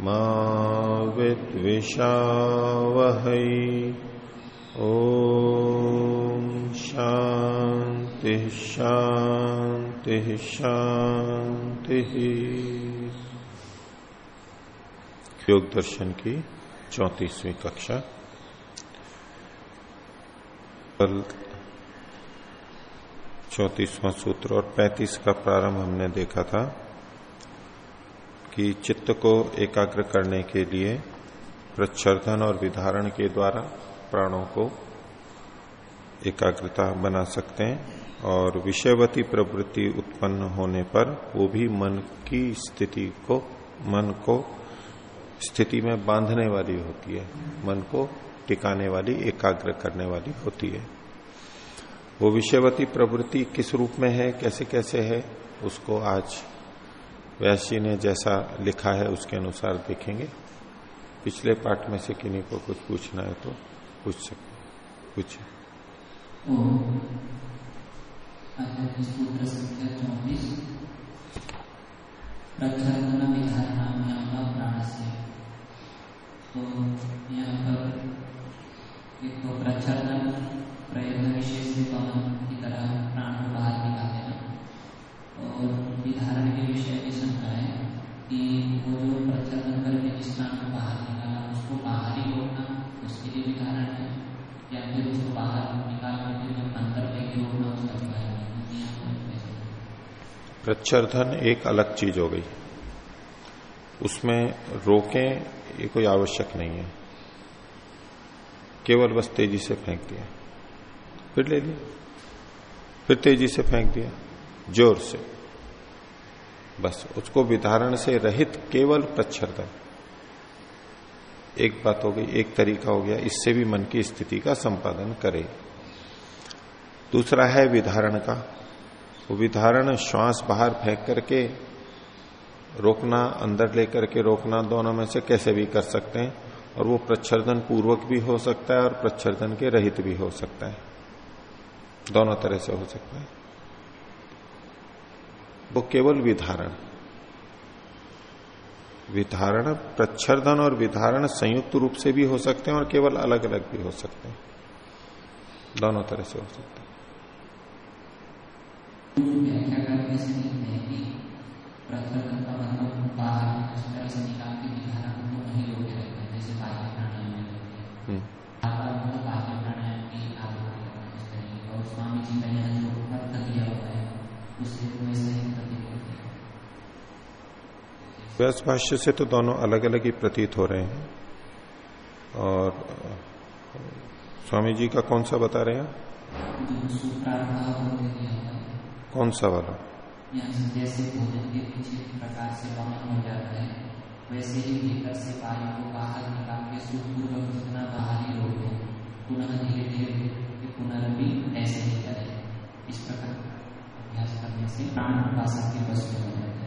मा ओ शांति शांति शांति योग दर्शन की चौतीसवीं कक्षा। कल चौतीसवां सूत्र और पैंतीस का प्रारंभ हमने देखा था। कि चित्त को एकाग्र करने के लिए प्रच्छर्धन और विधारण के द्वारा प्राणों को एकाग्रता बना सकते हैं और विषयवती प्रवृत्ति उत्पन्न होने पर वो भी मन की स्थिति को, मन को स्थिति में बांधने वाली होती है। मन को टिकाने वाली, एकाग्र करने वाली होती है। वो विषयवती प्रवृत्ति किस रूप में है कैसे कैसे है, उसको आज व्यासी ने जैसा लिखा है उसके अनुसार देखेंगे। पिछले पाठ में से किन्हीं को कुछ पूछना है तो पूछ सकते पूछे तो यहाँ पर एक प्रयत्न विशेष की तरह प्राण बाहर निकालेना और विधारण के विषय है कि वो जो प्रच्छादन करके जिस को बाहर निकाला, उसको बाहर ही उसके लिए विधारण है? या फिर उसको बाहर निकाल करके अंदर लेके उसका प्रच्छर्धन एक अलग चीज़ हो गई। उसमें रोकें ये कोई आवश्यक नहीं है। केवल बस तेज़ी से फेंक दिया। फिर ले लिया। फिर तेज़ी से फेंक दिया। ज़ोर से। बस उसको विधारण से रहित केवल प्रच्छर्धन एक बात हो गई, एक तरीका हो गया, इससे भी मन की स्थिति का संपादन करे। दूसरा है विधारण का। वो विधारण श्वास बाहर फेंक करके, रोकना, अंदर लेकर के रोकना, दोनों में से कैसे भी कर सकते हैं। और वो प्रच्छर्दन पूर्वक भी हो सकता है और प्रच्छर्दन के रहित भी हो सकता है। दोनों तरह से हो सकता है। वो केवल विधारण। विधारण प्रच्छर्दन और विधारण संयुक्त रूप से भी हो सकते हैं और केवल अलग अलग भी हो सकते हैं। दोनों तरह से हो सकते हैं। व्याख्या करके ऐसे लिखते हैं कि प्रकृति का मतलब बाहर इस तरह से निकाल के विधारण को वहीं रोके रहते हैं जैसे बाह्य प्राणायाम में रहते हैं बाहर मतलब बाह्य प्राणायाम की आदत करना इस तरीके और स्वामी जी का जो अर्थ दिया हुआ है उससे वैसे ही प्रतीत होते हैं व्यास भाष्य से तो दोनों अलग अलग ही प्रतीत हो रहे हैं। और स्वामी जी का कौन सा बता रहे हैं? है कौन सा वाला? जैसे भोजन के पीछे प्रकार से वमन हो जाता है वैसे ही भीतर से वायु को बाहर निकाल के सुखपूर्वक जितना बाहर ही रोक दो पुनः धीरे धीरे पुनर्भी ऐसे ही करे इस प्रकार अभ्यास करने से प्राण उपासक के वस्तु हो हैं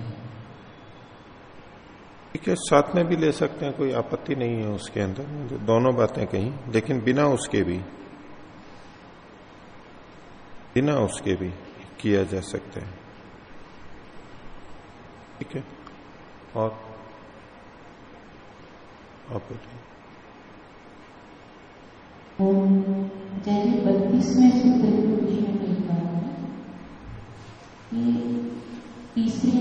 ठीक है, साथ में भी ले सकते हैं, कोई आपत्ति नहीं है उसके अंदर दोनों बातें कहीं, लेकिन बिना उसके भी, बिना उसके भी किया जा सकता है। ठीक है? और आप बोलिए बत्तीसवें सूत्र में तीसरे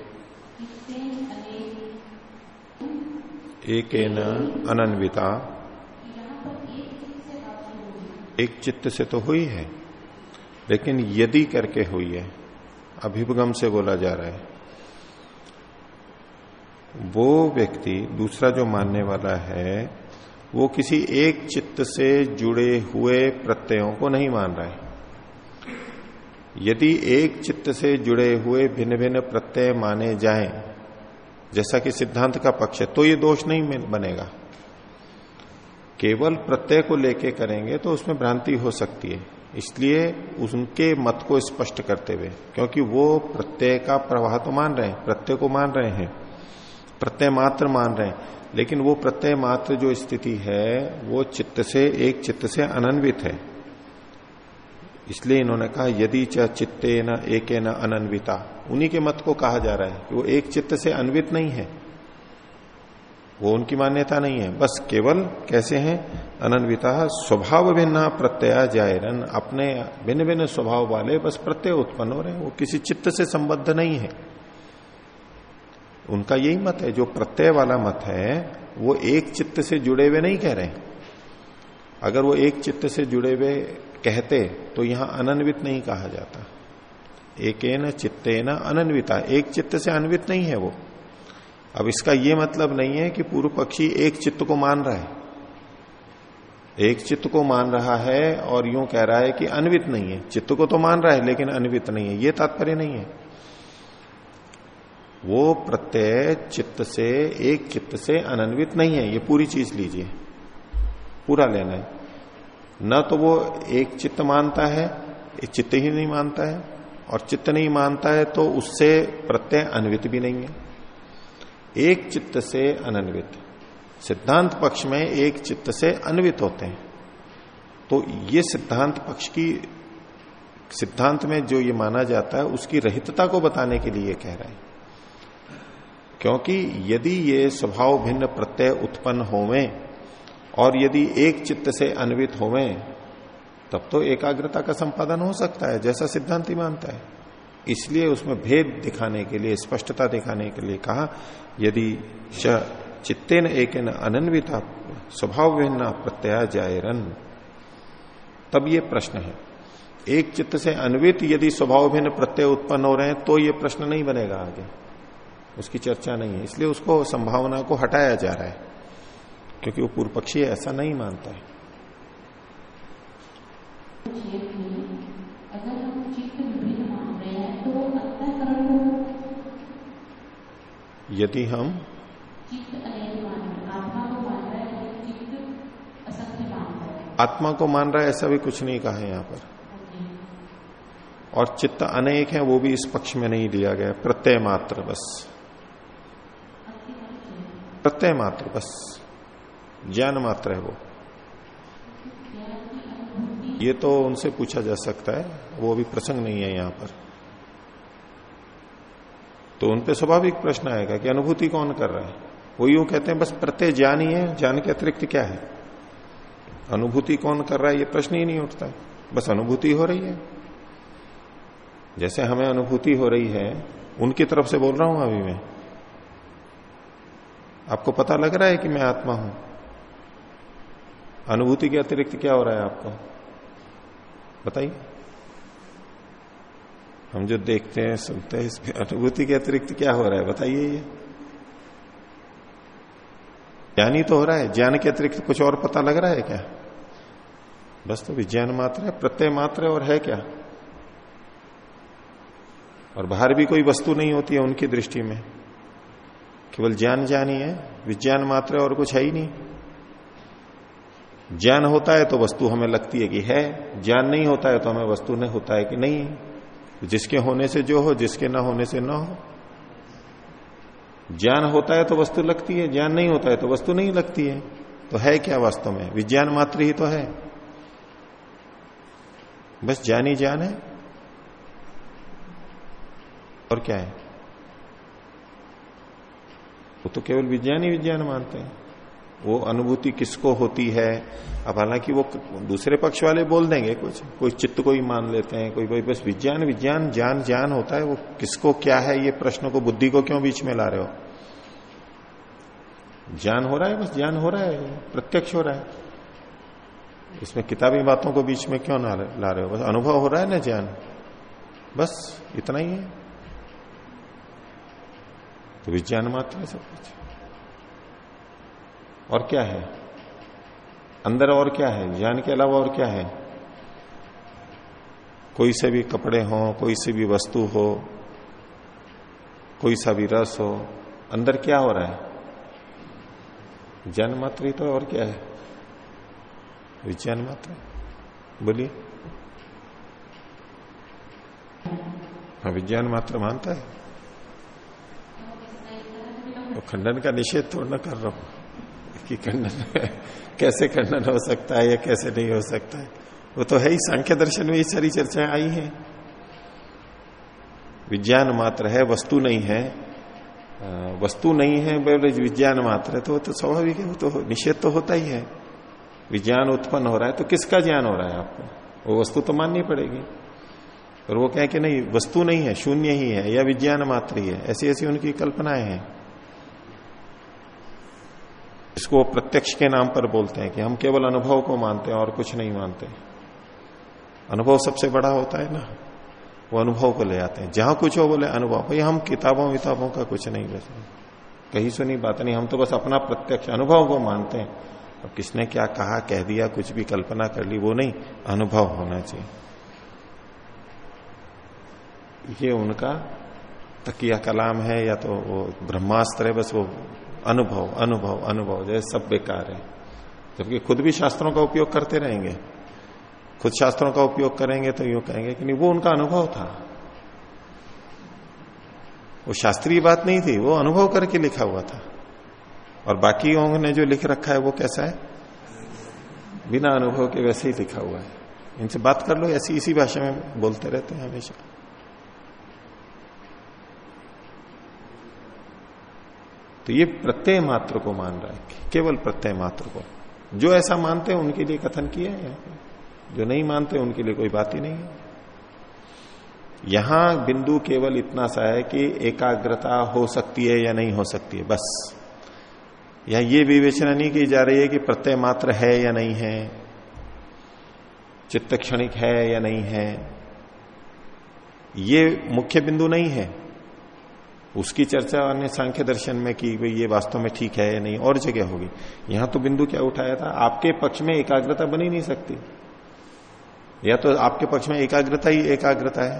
एक अनन्विता। एक चित्त से तो हुई है, लेकिन यदि करके हुई है, अभिभगम से बोला जा रहा है। वो व्यक्ति, दूसरा जो मानने वाला है, वो किसी एक चित्त से जुड़े हुए प्रत्ययों को नहीं मान रहा है। यदि एक चित्त से जुड़े हुए भिन्न भिन्न प्रत्यय माने जाएँ जैसा कि सिद्धांत का पक्ष है तो ये दोष नहीं बनेगा। केवल प्रत्यय को लेके करेंगे तो उसमें भ्रांति हो सकती है। इसलिए उनके मत को स्पष्ट करते हुए, क्योंकि वो प्रत्यय का प्रवाह तो मान रहे हैं, प्रत्यय को मान रहे हैं, प्रत्यय मात्र मान रहे हैं। लेकिन वो प्रत्यय मात्र जो स्थिति है, वो चित्त से, एक चित्त से अनन्वित है। इसलिए इन्होंने कहा, यदि च चित्ते न एक न अनन्विता। उन्हीं के मत को कहा जा रहा है कि वो एक चित्त से अन्वित नहीं है। वो उनकी मान्यता नहीं है। बस केवल कैसे हैं? अनन्विता स्वभाव भिन्न प्रत्यय जायरन। अपने भिन्न भिन्न स्वभाव वाले बस प्रत्यय उत्पन्न हो रहे हैं। वो किसी चित्त से संबद्ध नहीं है। उनका यही मत है, जो प्रत्यय वाला मत है, वो एक चित्त से जुड़े हुए नहीं कह रहे अगर वो एक चित्त से जुड़े हुए कहते तो यहाँ अनन्वित नहीं कहा जाता। एक न चित्ते न अनन्विता। एक चित्त से अन्वित नहीं है वो। अब इसका यह मतलब नहीं है कि पूर्व पक्षी एक चित्त को मान रहा है। एक चित्त को मान रहा है और यूँ कह रहा है कि अन्वित नहीं है। चित्त को तो मान रहा है, लेकिन अन्वित नहीं है। ये तात्पर्य नहीं है। वो प्रत्यय चित्त से, एक चित्त से अनन्वित नहीं है। ये पूरी चीज़ लीजिए। पूरा लेना है। न तो वो एक चित्त मानता है, एक चित्त ही नहीं मानता है, और चित्त नहीं मानता है तो उससे प्रत्यय अन्वित भी नहीं है। एक चित्त से अनन्वित। सिद्धांत पक्ष में एक चित्त से अन्वित होते हैं। तो ये सिद्धांत पक्ष की, सिद्धांत में जो ये माना जाता है, उसकी रहितता को बताने के लिए कह रहे हैं। क्योंकि यदि ये स्वभाव भिन्न प्रत्यय उत्पन्न होवे और यदि एक चित्त से अन्वित होवे, तब तो एकाग्रता का संपादन हो सकता है, जैसा सिद्धांति मानता है। इसलिए उसमें भेद दिखाने के लिए, स्पष्टता दिखाने के लिए कहा, यदि चित्ते न एक अनन्विता स्वभाव प्रत्यय जायरन तब ये प्रश्न है। एक चित्त से अन्वित यदि स्वभाव भिन्न प्रत्यय उत्पन्न हो रहे हैं तो ये प्रश्न नहीं बनेगा आगे। उसकी चर्चा नहीं है, इसलिए उसको संभावना को हटाया जा रहा है। क्योंकि वो पूर्व पक्षी ऐसा नहीं मानता है। यदि हम आत्मा को मान रहा है, ऐसा भी कुछ नहीं कहा है यहाँ पर। और चित्त अनेक है, वो भी इस पक्ष में नहीं दिया गया प्रत्यय मात्र बस। प्रत्यय मात्र बस। ज्ञान मात्र है वो। ये तो उनसे पूछा जा सकता है, वो अभी प्रसंग नहीं है यहाँ पर। तो उन पे स्वाभाविक प्रश्न आएगा कि अनुभूति कौन कर रहा है? वो यूँ कहते हैं, बस प्रत्यय ज्ञान ही है ज्ञान के अतिरिक्त क्या है? अनुभूति कौन कर रहा है, ये प्रश्न ही नहीं उठता। बस अनुभूति हो रही है। जैसे हमें अनुभूति हो रही है, उनकी तरफ़ से बोल रहा हूँ अभी मैं। आपको पता लग रहा है कि मैं आत्मा हूँ? अनुभूति के अतिरिक्त क्या हो रहा है आपको? बताइए। हम जो देखते हैं, सुनते हैं, इसमें अनुभूति के अतिरिक्त क्या हो रहा है, बताइए ये। ज्ञान ही तो हो रहा है। ज्ञान के अतिरिक्त कुछ और पता लग रहा है क्या? बस तो विज्ञान मात्र है, प्रत्यय मात्र है और है क्या? और बाहर भी कोई वस्तु नहीं होती है उनकी दृष्टि में। केवल ज्ञान ज्ञान ही है, विज्ञान मात्र और कुछ है ही नहीं। ज्ञान होता है तो वस्तु हमें लगती है कि है, ज्ञान नहीं होता है तो हमें वस्तु नहीं होता है कि नहीं। जिसके होने से जो हो, जिसके ना होने से ना हो। ज्ञान होता है तो वस्तु लगती है, ज्ञान नहीं होता है तो वस्तु नहीं लगती है। तो है क्या वास्तव में? विज्ञान मात्र ही तो है। बस ज्ञान ही ज्ञान है। और क्या है? वो तो केवल विज्ञान ही विज्ञान मानते हैं। वो अनुभूति किसको होती है? अब हालाँकि वो दूसरे पक्ष वाले बोल देंगे, कुछ, कोई चित्त को ही मान लेते हैं, कोई कोई, बस विज्ञान विज्ञान, ज्ञान ज्ञान होता है, वो किसको क्या है, ये प्रश्न को बुद्धि को क्यों बीच में ला रहे हो? ज्ञान हो रहा है, बस ज्ञान हो रहा है, प्रत्यक्ष हो रहा है। इसमें किताबी बातों को बीच में क्यों ना ला रहे हो? बस अनुभव हो रहा है ना ज्ञान? बस इतना ही है। तो विज्ञान मात्र है सब कुछ। और क्या है? अंदर और क्या है? ज्ञान के अलावा और क्या है? कोई से भी कपड़े हो, कोई से भी वस्तु हो, कोई सा भी रस हो, अंदर क्या हो रहा है? ज्ञान मात्र ही तो और क्या है? विज्ञान मात्र। बोलिए। हाँ विज्ञान मात्र मानता है। तो खंडन का निषेध थोड़ा कर रहा हूँ। कि खंडन कैसे खंडन हो सकता है या कैसे नहीं हो सकता है। वो तो है ही, सांख्य दर्शन में ये सारी चर्चाएँ आई हैं। विज्ञान मात्र है, वस्तु नहीं है। वस्तु नहीं है विज्ञान मात्र है तो वो तो स्वाभाविक है, वो तो निषेध तो होता ही है। विज्ञान उत्पन्न हो रहा है तो किसका ज्ञान हो रहा है आपको? वो वस्तु तो माननी पड़ेगी। और वो कहें कि नहीं, वस्तु नहीं है, शून्य ही है, या विज्ञान मात्र ही है ऐसी ऐसी उनकी कल्पनाएँ हैं। इसको प्रत्यक्ष के नाम पर बोलते हैं कि हम केवल अनुभव को मानते हैं और कुछ नहीं मानते। अनुभव सबसे बड़ा होता है ना? वो अनुभव को ले आते हैं। जहाँ कुछ हो बोले अनुभव। भाई, हम किताबों विताबों का कुछ नहीं वैसे कहीं सुनी बात नहीं, हम तो बस अपना प्रत्यक्ष अनुभव को मानते हैं। अब किसने क्या कहा, कह दिया, कुछ भी कल्पना कर ली, वो नहीं, अनुभव होना चाहिए। ये उनका तकिया कलाम है, या तो वो ब्रह्मास्त्र है, बस वो अनुभव अनुभव अनुभव, जैसे सब बेकार है। जबकि खुद भी शास्त्रों का उपयोग करते रहेंगे। खुद शास्त्रों का उपयोग करेंगे तो यूँ कहेंगे कि नहीं, वो उनका अनुभव था। वो शास्त्रीय बात नहीं थी, वो अनुभव करके लिखा हुआ था। और बाकी ने जो लिख रखा है, वो कैसा है? बिना अनुभव के वैसे ही लिखा हुआ है। इनसे बात कर लो, ऐसी इसी भाषा में बोलते रहते हैं हमेशा। तो ये प्रत्यय मात्र को मान रहा है, केवल प्रत्यय मात्र को। जो ऐसा मानते हैं, उनके लिए कथन किया है जो नहीं मानते, उनके लिए कोई बात ही नहीं है। यहाँ बिंदु केवल इतना सा है कि एकाग्रता हो सकती है या नहीं हो सकती है, बस। यहाँ ये विवेचना नहीं की जा रही है कि प्रत्यय मात्र है या नहीं है, चित्त क्षणिक है या नहीं है। ये मुख्य बिंदु नहीं है। उसकी चर्चा अन्य सांख्य दर्शन में की भाई ये वास्तव में ठीक है या नहीं, और जगह होगी। यहाँ तो बिंदु क्या उठाया था? आपके पक्ष में एकाग्रता बनी नहीं सकती। या तो आपके पक्ष में एकाग्रता ही एकाग्रता है।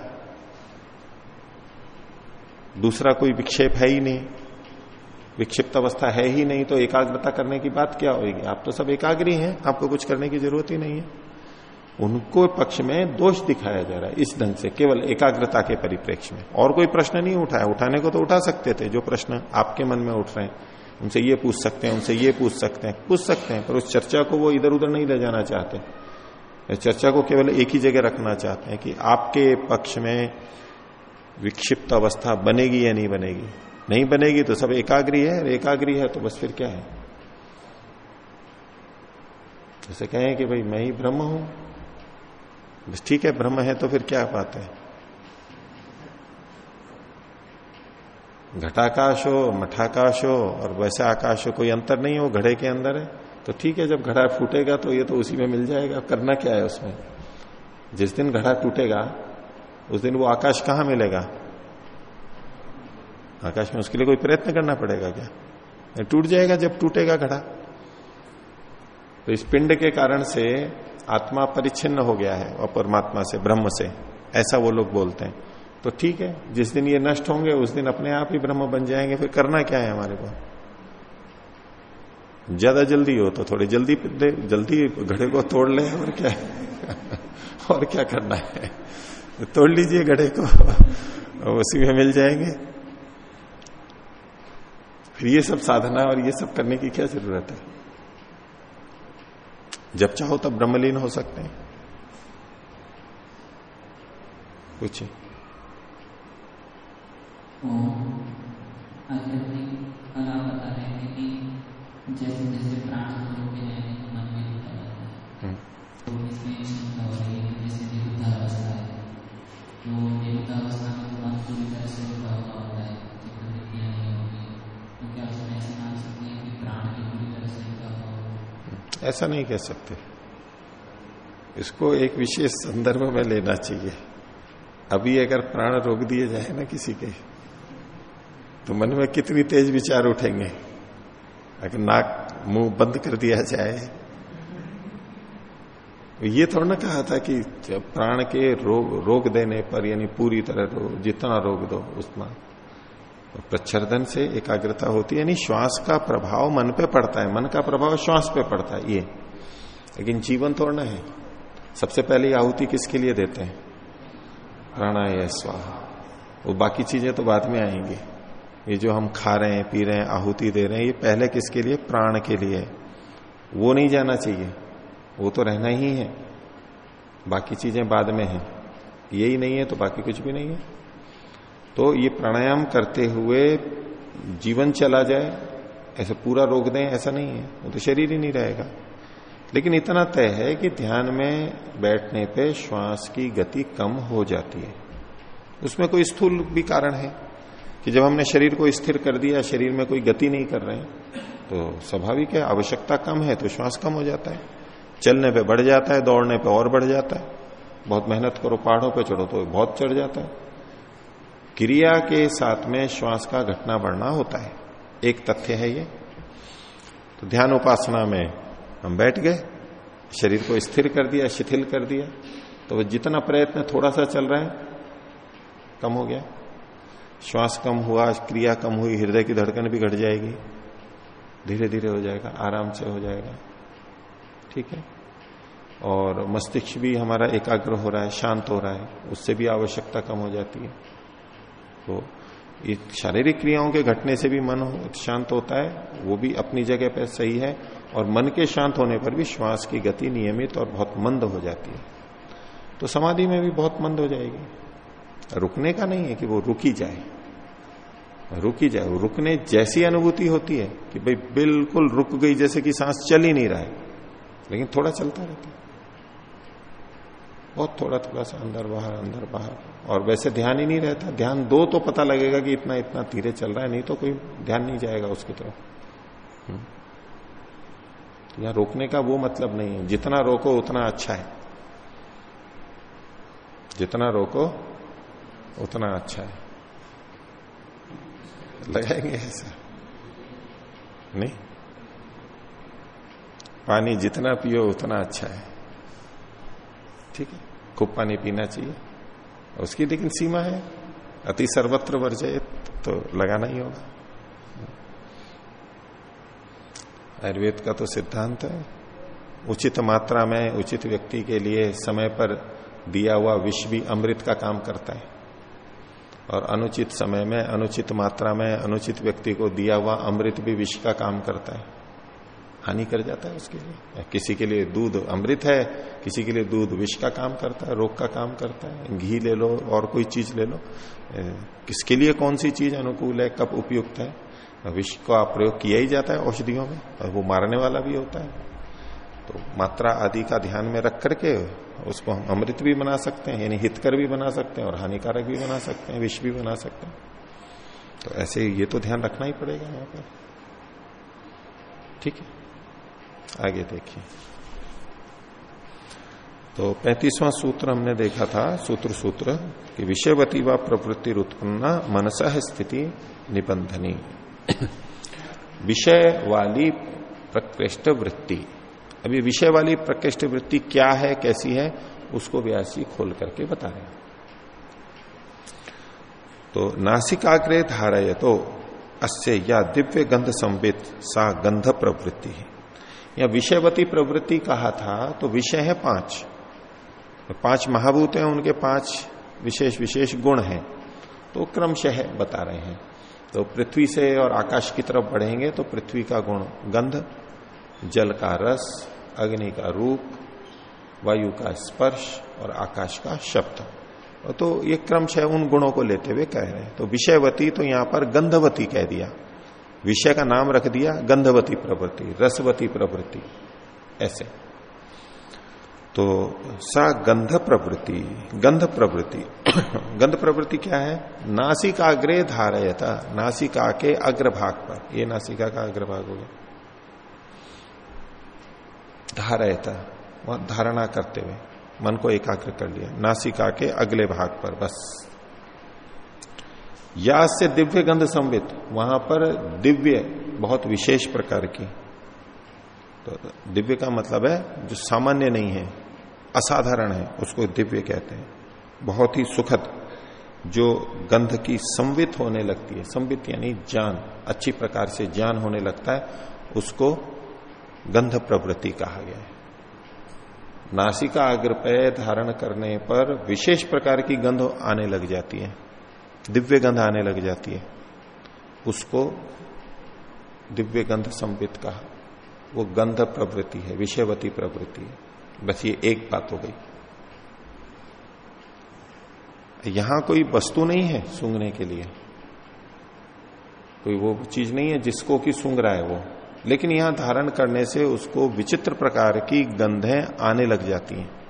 दूसरा कोई विक्षेप है ही नहीं। विक्षिप्त अवस्था है ही नहीं तो एकाग्रता करने की बात क्या होगी? आप तो सब एकाग्री हैं, आपको कुछ करने की ज़रूरत ही नहीं है। उनको पक्ष में दोष दिखाया जा रहा है इस ढंग से, केवल एकाग्रता के परिप्रेक्ष्य में। और कोई प्रश्न नहीं उठाया उठाने को तो उठा सकते थे, जो प्रश्न आपके मन में उठ रहे हैं। उनसे ये पूछ सकते हैं, उनसे ये पूछ सकते हैं, पूछ सकते हैं, पर उस चर्चा को वो इधर उधर नहीं ले जाना चाहते। चर्चा को केवल एक ही जगह रखना चाहते हैं कि आपके पक्ष में विक्षिप्त अवस्था बनेगी या नहीं बनेगी। नहीं बनेगी तो सब एकाग्री है एकाग्री है तो बस फिर क्या है? जैसे कहें कि भाई मैं ही ब्रह्म हूँ बस ठीक है, ब्रह्म है तो फिर क्या बात है? घटाकाश हो मठाकाश हो और वैसे आकाश हो कोई अंतर नहीं हो, घड़े के अंदर है? तो ठीक है, जब घड़ा फूटेगा तो ये तो उसी में मिल जाएगा। करना क्या है उसमें? जिस दिन घड़ा टूटेगा, उस दिन वो आकाश कहाँ मिलेगा? आकाश में उसके लिए कोई प्रयत्न करना पड़ेगा क्या? टूट जाएगा जब टूटेगा घड़ा। तो इस पिंड के कारण से आत्मा परिच्छिन्न हो गया है, और परमात्मा से, ब्रह्म से। ऐसा वो लोग बोलते हैं। तो ठीक है, जिस दिन ये नष्ट होंगे, उस दिन अपने आप ही ब्रह्म बन जाएँगे। फिर करना क्या है हमारे को? ज़्यादा जल्दी हो तो थोड़ी जल्दी जल्दी घड़े को तोड़ ले, और क्या और क्या करना है? तोड़ लीजिए घड़े को उसी में मिल जाएँगे। फिर ये सब साधना और ये सब करने की क्या ज़रूरत है? जब चाहो तब ब्रह्मलीन हो सकते हैं। पूछिए। जैसे ऐसा नहीं कह सकते। इसको एक विशेष संदर्भ में लेना चाहिए। अभी अगर प्राण रोक दिए जाए ना किसी के तो मन में कितनी तेज विचार उठेंगे। अगर नाक मुँह बंद कर दिया जाए। ये थोड़ा ना कहा था कि प्राण के रोग रोक देने पर यानी पूरी तरह रोग जितना रोग दो, उतना। प्रच्छर्दन से एकाग्रता होती है, यानी श्वास का प्रभाव मन पे पड़ता है। मन का प्रभाव श्वास पे पड़ता है, ये। लेकिन जीवन थोड़ा है। सबसे पहले आहुति किसके लिए देते हैं? प्राणाय स्वाहा। वो बाकी चीज़ें तो बाद में आएँगी। ये जो हम खा रहे हैं, पी रहे हैं, आहुति दे रहे हैं, ये पहले किसके लिए? प्राण के लिए। वो नहीं जाना चाहिए। वो तो रहना ही है। बाकी चीज़ें बाद में है। यही नहीं है तो बाकी कुछ भी नहीं है। तो ये प्राणायाम करते हुए जीवन चला जाए, ऐसा पूरा रोक दें, ऐसा नहीं है, वो तो शरीर ही नहीं रहेगा। लेकिन इतना तय है कि ध्यान में बैठने पे श्वास की गति कम हो जाती है। उसमें कोई स्थूल भी कारण है कि जब हमने शरीर को स्थिर कर दिया, शरीर में कोई गति नहीं कर रहे हैं तो स्वाभाविक है, आवश्यकता कम है तो श्वास कम हो जाता है। चलने पे बढ़ जाता है, दौड़ने पे और बढ़ जाता है। बहुत मेहनत करो, पहाड़ों पे चढ़ो तो बहुत चढ़ जाता है। क्रिया के साथ में श्वास का घटना बढ़ना होता है। एक तथ्य है ये। तो ध्यान उपासना में हम बैठ गए, शरीर को स्थिर कर दिया, शिथिल कर दिया तो वो जितना प्रयत्न थोड़ा सा चल रहा है, कम हो गया। श्वास कम हुआ, क्रिया कम हुई, हृदय की धड़कन भी घट जाएगी। धीरे धीरे हो जाएगा, आराम से हो जाएगा। ठीक है? और मस्तिष्क भी हमारा एकाग्र हो रहा है, शांत हो रहा है, उससे भी आवश्यकता कम हो जाती है। तो ये शारीरिक क्रियाओं के घटने से भी मन शांत होता है, वो भी अपनी जगह पर सही है, और मन के शांत होने पर भी श्वास की गति नियमित और बहुत मंद हो जाती है। तो समाधि में भी बहुत मंद हो जाएगी। रुकने का नहीं है कि वो रुकी जाए। रुकी जाए रुकने जैसी अनुभूति होती है कि भाई बिल्कुल रुक गई जैसे कि सांस चल ही नहीं रहा है, लेकिन थोड़ा चलता रहता है। बहुत थोड़ा थोड़ा सा अंदर बाहर अंदर बाहर। और वैसे ध्यान ही नहीं रहता। ध्यान दो तो पता लगेगा कि इतना इतना धीरे चल रहा है, नहीं तो कोई ध्यान नहीं जाएगा उसकी तरफ़। हम्म। यहाँ रोकने का वो मतलब नहीं है। जितना रोको, उतना अच्छा है। जितना रोको, उतना अच्छा है। लगाएँगे ऐसा? नहीं। पानी जितना पियो, उतना अच्छा है। ठीक है? खूब पानी पीना चाहिए। उसकी लेकिन सीमा है। अति सर्वत्र वर्जय तो लगाना ही होगा। आयुर्वेद का तो सिद्धांत है। उचित मात्रा में उचित व्यक्ति के लिए समय पर दिया हुआ विष भी अमृत का काम करता है। और अनुचित समय में, अनुचित मात्रा में, अनुचित व्यक्ति को दिया हुआ अमृत भी विष का काम करता है। हानि कर जाता है उसके लिए। किसी के लिए दूध अमृत है, किसी के लिए दूध विष का काम करता है, रोग का काम करता है, घी ले लो, और कोई चीज़ ले लो। किसके लिए कौन सी चीज़ अनुकूल है, कब उपयुक्त है? विष का प्रयोग किया ही जाता है औषधियों में, और वो मारने वाला भी होता है। तो मात्रा आदि का ध्यान में रख करके उसको हम अमृत भी बना सकते हैं, यानी हितकर भी बना सकते हैं, और हानिकारक भी बना सकते हैं, विष भी बना सकते हैं। तो ऐसे ये तो ध्यान रखना ही पड़ेगा यहाँ पर। ठीक है? आगे देखिए। तो पैंतीसवां सूत्र हमने देखा था, सूत्र सूत्र, कि विषयवती व प्रवृत्ति उत्पन्न मनस स्थिति निबंधनी। विषय वाली प्रकृष्ट वृत्ति। अभी विषय वाली प्रकृष्ट वृत्ति क्या है, कैसी है, उसको व्यासी खोल करके बता रहे हैं। तो नासिकाग्रे धारय तो अस्य या दिव्य गंध संबित सा गंध प्रवृत्ति है। या विषयवती प्रवृत्ति कहा था तो विषय है पाँच। पाँच महाभूत हैं, उनके पाँच विशेष विशेष गुण हैं। तो क्रमशः बता रहे हैं। तो पृथ्वी से और आकाश की तरफ़ बढ़ेंगे तो पृथ्वी का गुण गंध, जल का रस, अग्नि का रूप, वायु का स्पर्श और आकाश का शब्द। तो ये क्रमशः उन गुणों को लेते हुए कह रहे हैं। तो विषयवती तो यहाँ पर गंधवती कह दिया। विषय का नाम रख दिया, गंधवती प्रवृत्ति, रसवती प्रवृत्ति, ऐसे। तो सा गंध प्रवृत्ति गंध प्रवृत्ति गंध प्रवृत्ति क्या है? नासिकाग्रे धारयता, नासिका के अग्रभाग पर। ये नासिका का अग्रभाग हो गया। धारयता, वह धारणा करते हुए मन को एकाग्र कर लिया, नासिका के अगले भाग पर, बस। या से दिव्य गंध संवित, वहाँ पर दिव्य बहुत विशेष प्रकार की। तो दिव्य का मतलब है जो सामान्य नहीं है, असाधारण है, उसको दिव्य कहते हैं। बहुत ही सुखद, जो गंध की संवित होने लगती है, संवित यानी ज्ञान अच्छी प्रकार से ज्ञान होने लगता है, उसको गंध प्रवृत्ति कहा गया है। नासिका अग्र पे धारण करने पर विशेष प्रकार की गंध आने लग जाती है। दिव्य गंध आने लग जाती है। उसको दिव्य गंध संवित कहा। वो गंध प्रवृत्ति है, विषयवती प्रवृत्ति है। बस ये एक बात हो गई। यहाँ कोई वस्तु नहीं है सूंघने के लिए। कोई वो चीज़ नहीं है जिसको कि सूंघ रहा है वो। लेकिन यहाँ धारण करने से उसको विचित्र प्रकार की गंधें आने लग जाती हैं।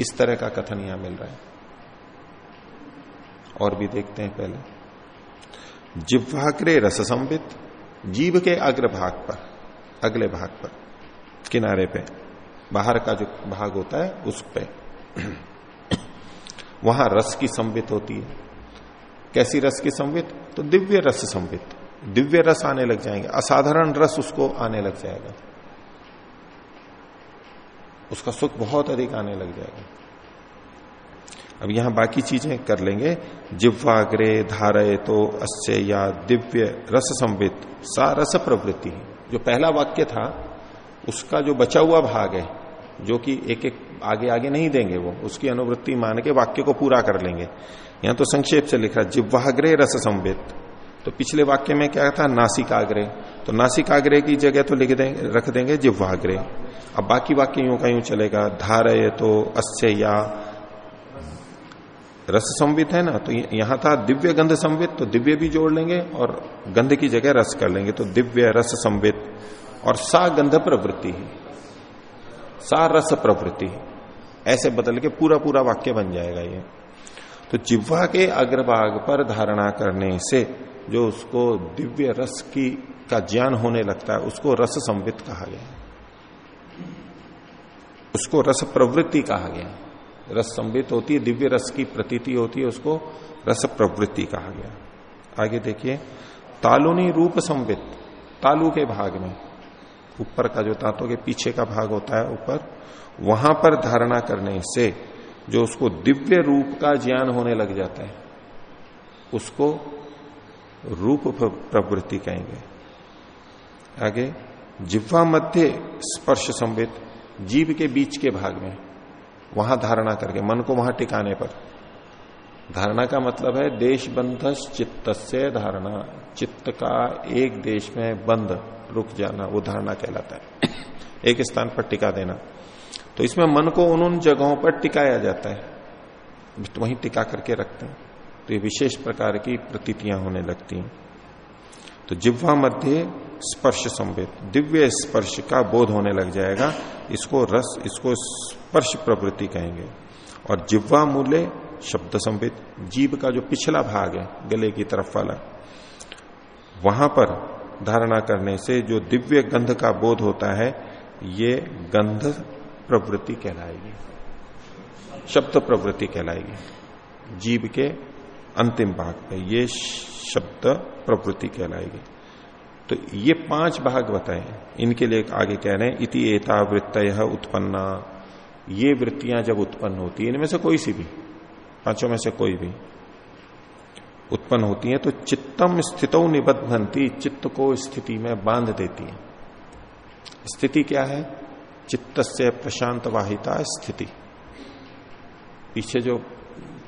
इस तरह का कथन यहाँ मिल रहा है। और भी देखते हैं पहले। जिह्वाग्रे रस संबित जीव के अग्र भाग पर, अगले भाग पर, किनारे पे, बाहर का जो भाग होता है, उस पे। वहाँ रस की संबित होती है। कैसी रस की संबित तो दिव्य रस संबित दिव्य रस आने लग जाएँगे। असाधारण रस उसको आने लग जाएगा। उसका सुख बहुत अधिक आने लग जाएगा। अब यहाँ बाकी चीज़ें कर लेंगे। जिह्वाग्रे धारय तो अस्य या दिव्य रस संवित, सा रस प्रवृत्ति। जो पहला वाक्य था, उसका जो बचा हुआ भाग है, जो कि एक एक आगे आगे नहीं देंगे वो, उसकी अनुवृत्ति मान के वाक्य को पूरा कर लेंगे। यहाँ तो संक्षेप से लिखा, जिह्वाग्रे रस संवित। तो पिछले वाक्य में क्या था? नासिकाग्रे। तो नासिकाग्रे की जगह तो लिख देंगे रख देंगे जिह्वाग्रे। अब बाकी वाक्य यूँ का यूँ चलेगा धारय तो अस्य या रस संवित है ना तो यहाँ था दिव्य गंध संवित तो दिव्य भी जोड़ लेंगे और गंध की जगह रस कर लेंगे तो दिव्य रस संवित और सा गंध प्रवृत्ति ही। सा रस प्रवृत्ति ऐसे बदल के पूरा पूरा वाक्य बन जाएगा ये। तो जिह्वा के अग्रभाग पर धारणा करने से जो उसको दिव्य रस की, का ज्ञान होने लगता है, उसको रस संवित कहा गया। उसको रस प्रवृत्ति कहा गया। रस संवित होती है, दिव्य रस की प्रतीति होती है, उसको रस प्रवृत्ति कहा गया। आगे देखिए, तालुनी रूप संवित, तालु के भाग में, ऊपर का जो तांतों के पीछे का भाग होता है ऊपर, वहाँ पर धारणा करने से जो उसको दिव्य रूप का ज्ञान होने लग जाता है, उसको रूप प्रवृत्ति कहेंगे। आगे, जिह्वा मध्य स्पर्श संवित, जीव के बीच के भाग में वहाँ धारणा करके, मन को वहाँ टिकाने पर। धारणा का मतलब है देश बंध चित्त से धारणा। चित्त का एक देश में बंद रुक जाना, वो धारणा कहलाता है। एक स्थान पर टिका देना। तो इसमें मन को उन उन जगहों पर टिकाया जाता है। तो वहीं टिका करके रखते हैं। तो ये विशेष प्रकार की प्रतीतियाँ होने लगती हैं। तो जिह्वा मध्य स्पर्श संवेद, दिव्य स्पर्श का बोध होने लग जाएगा, इसको रस, इसको स्पर्श प्रवृत्ति कहेंगे। और जिह्वा मूल्य शब्द संवेद, जीव का जो पिछला भाग है, गले की तरफ़ वाला, वहाँ पर धारणा करने से जो दिव्य गंध का बोध होता है, ये गंध प्रवृत्ति कहलाएगी। शब्द प्रवृत्ति कहलाएगी। जीव के अंतिम भाग पे ये शब्द प्रवृत्ति कहलाएगी। तो ये पाँच भाग बताए। इनके लिए आगे कह रहे हैं, इति एता वृत्त उत्पन्ना। ये वृत्तियाँ जब उत्पन्न होती है, इनमें से कोई सी भी, पाँचों में से कोई भी उत्पन्न होती है तो चित्तम स्थितो निबद्धनती चित्त को स्थिति में बाँध देती है। स्थिति क्या है? चित्त से प्रशांत वाहिता स्थिति। पीछे जो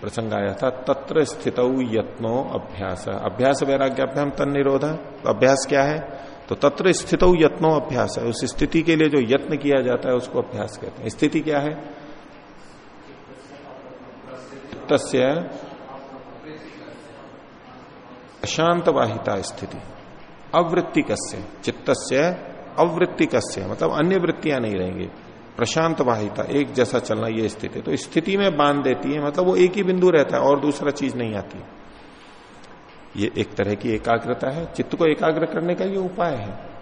प्रसंग आया था, तत्र स्थित यत्नो अभ्यास। अभ्यास वैराग्याभ्याम तन निरोध। तो अभ्यास क्या है? तो तत्र स्थित यत्नो अभ्यास है। उस स्थिति के लिए जो यत्न किया जाता है, उसको अभ्यास कहते हैं। स्थिति क्या है? तस्य अशांत वाहिता स्थिति। अवृत्ति कस्य? चित्त अवृत्ति कस्य? मतलब अन्य वृत्तियाँ नहीं रहेंगी। प्रशांत वाहिता एक जैसा चलना ये स्थिति। तो स्थिति में बाँध देती है मतलब वो एक ही बिंदु रहता है, और दूसरा चीज़ नहीं आती। ये एक तरह की एकाग्रता है। चित्त को एकाग्र करने का ये उपाय है।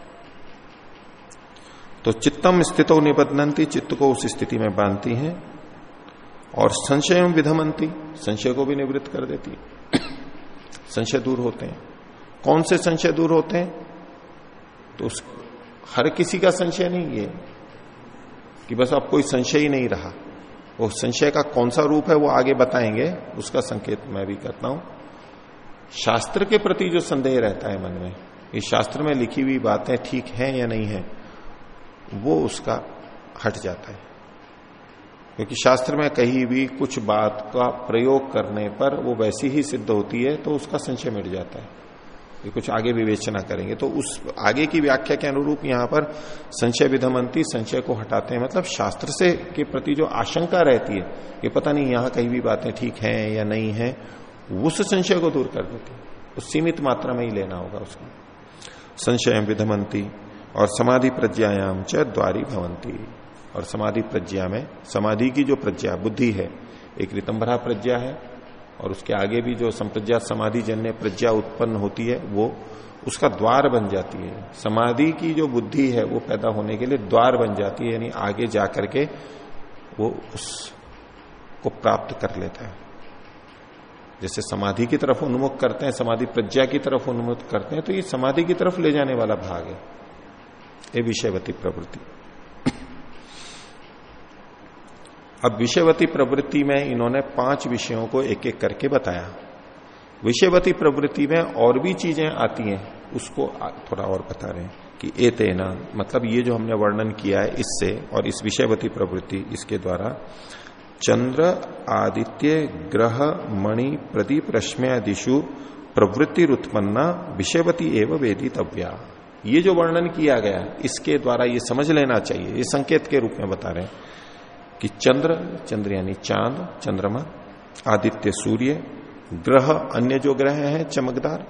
तो चित्तम स्थितो निबद्धनती चित्त को उस स्थिति में बांधती है, और संशय विधमंती, संशय को भी निवृत्त कर देती संशय दूर होते हैं। कौन से संशय दूर होते हैं? तो उस हर किसी का संशय नहीं है कि बस अब कोई संशय ही नहीं रहा। वो संशय का कौन सा रूप है वो आगे बताएँगे, उसका संकेत मैं भी करता हूँ। शास्त्र के प्रति जो संदेह रहता है मन में, ये शास्त्र में लिखी हुई बातें ठीक हैं या नहीं है, वो उसका हट जाता है। क्योंकि शास्त्र में कहीं भी कुछ बात का प्रयोग करने पर वो वैसी ही सिद्ध होती है तो उसका संशय मिट जाता है। ये कुछ आगे विवेचना करेंगे। तो उस आगे की व्याख्या के अनुरूप यहाँ पर संशय विधमंती, संशय को हटाते हैं। मतलब शास्त्र से के प्रति जो आशंका रहती है कि पता नहीं यहाँ कहीं भी बातें ठीक हैं या नहीं है, उस संशय को दूर कर देती है। उस सीमित मात्रा में ही लेना होगा उसको। संशय विधमंती और समाधि प्रज्ञायाम च द्वारी भवंती। और समाधि प्रज्ञा में समाधि की जो प्रज्ञा, बुद्धि है, एक रितंबरा प्रज्ञा है और उसके आगे भी जो संप्रज्ञा समाधि जन्य प्रज्ञा उत्पन्न होती है, वो उसका द्वार बन जाती है। समाधि की जो बुद्धि है, वो पैदा होने के लिए द्वार बन जाती है, यानी आगे जाकर के वो उसको प्राप्त कर लेता है। जैसे समाधि की तरफ़ उन्मुख करते हैं, समाधि प्रज्ञा की तरफ़ उन्मुख करते हैं तो ये समाधि की तरफ़ ले जाने वाला भाग है। ये विषयवती प्रवृत्ति। अब विषयवती प्रवृत्ति में इन्होंने पाँच विषयों को एक एक करके बताया। विषयवती प्रवृत्ति में और भी चीज़ें आती हैं, उसको थोड़ा और बता रहे हैं कि ए तेना मतलब ये जो हमने वर्णन किया है इससे और इस विषयवती प्रवृत्ति, इसके द्वारा चंद्र, आदित्य, ग्रह, मणि, प्रदीप रश्म्यादिशु प्रवृत्ति उत्पन्ना विषयवती एवं वेदितव्या। ये जो वर्णन किया गया, इसके द्वारा ये समझ लेना चाहिए, ये संकेत के रूप में बता रहे हैं। कि चंद्र चंद्र यानी चाँद, चंद्रमा, आदित्य सूर्य, ग्रह, अन्य जो ग्रह हैं, चमकदार।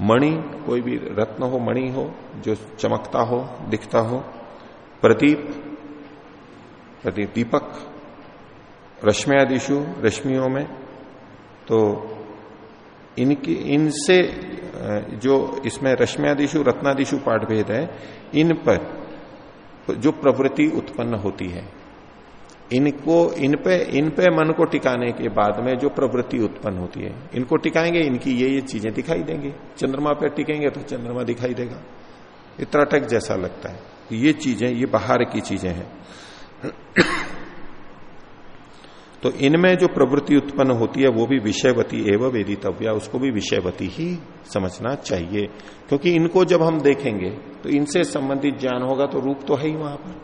मणि, कोई भी रत्न हो, मणि हो, जो चमकता हो, दिखता हो। प्रदीप प्रदीप दीपक, रश्मियादिशु, रश्मियों में। तो इनकी, इनसे जो इसमें रश्मियादिशु, रत्नादिशु पाठ भेद है, इन पर जो प्रवृत्ति उत्पन्न होती है। इनको, इन पे इन पे मन को टिकाने के बाद में जो प्रवृत्ति उत्पन्न होती है, इनको टिकाएँगे, इनकी ये ये चीज़ें दिखाई देंगे। चंद्रमा पे टिकेंगे तो चंद्रमा दिखाई देगा। इतना टक जैसा लगता है। ये चीज़ें, ये बाहर की चीज़ें हैं। तो इनमें जो प्रवृत्ति उत्पन्न होती है, वो भी विषयवती एवं वेदितव्या, उसको भी विषयवती ही समझना चाहिए। क्योंकि इनको जब हम देखेंगे तो इनसे संबंधित ज्ञान होगा तो रूप तो है ही वहाँ पर।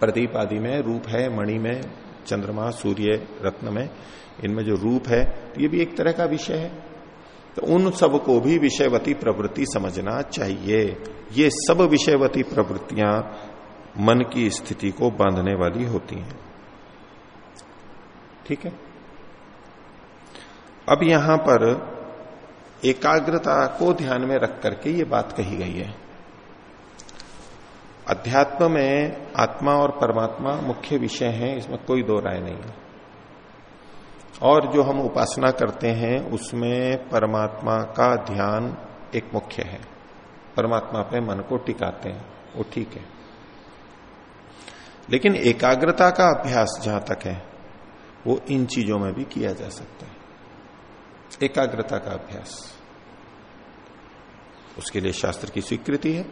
प्रदीप आदि में रूप है, मणि में, चंद्रमा, सूर्य, रत्न में, इनमें जो रूप है तो ये भी एक तरह का विषय है। तो उन सबको भी विषयवती प्रवृत्ति समझना चाहिए। ये सब विषयवती प्रवृत्तियाँ मन की स्थिति को बांधने वाली होती हैं। ठीक है? अब यहाँ पर एकाग्रता को ध्यान में रख करके ये बात कही गई है। अध्यात्म में आत्मा और परमात्मा मुख्य विषय हैं, इसमें कोई दो राय नहीं है। और जो हम उपासना करते हैं, उसमें परमात्मा का ध्यान एक मुख्य है। परमात्मा पे मन को टिकाते हैं, वो ठीक है। लेकिन एकाग्रता का अभ्यास जहाँ तक है वो इन चीज़ों में भी किया जा सकता है। एकाग्रता का अभ्यास। उसके लिए शास्त्र की स्वीकृति है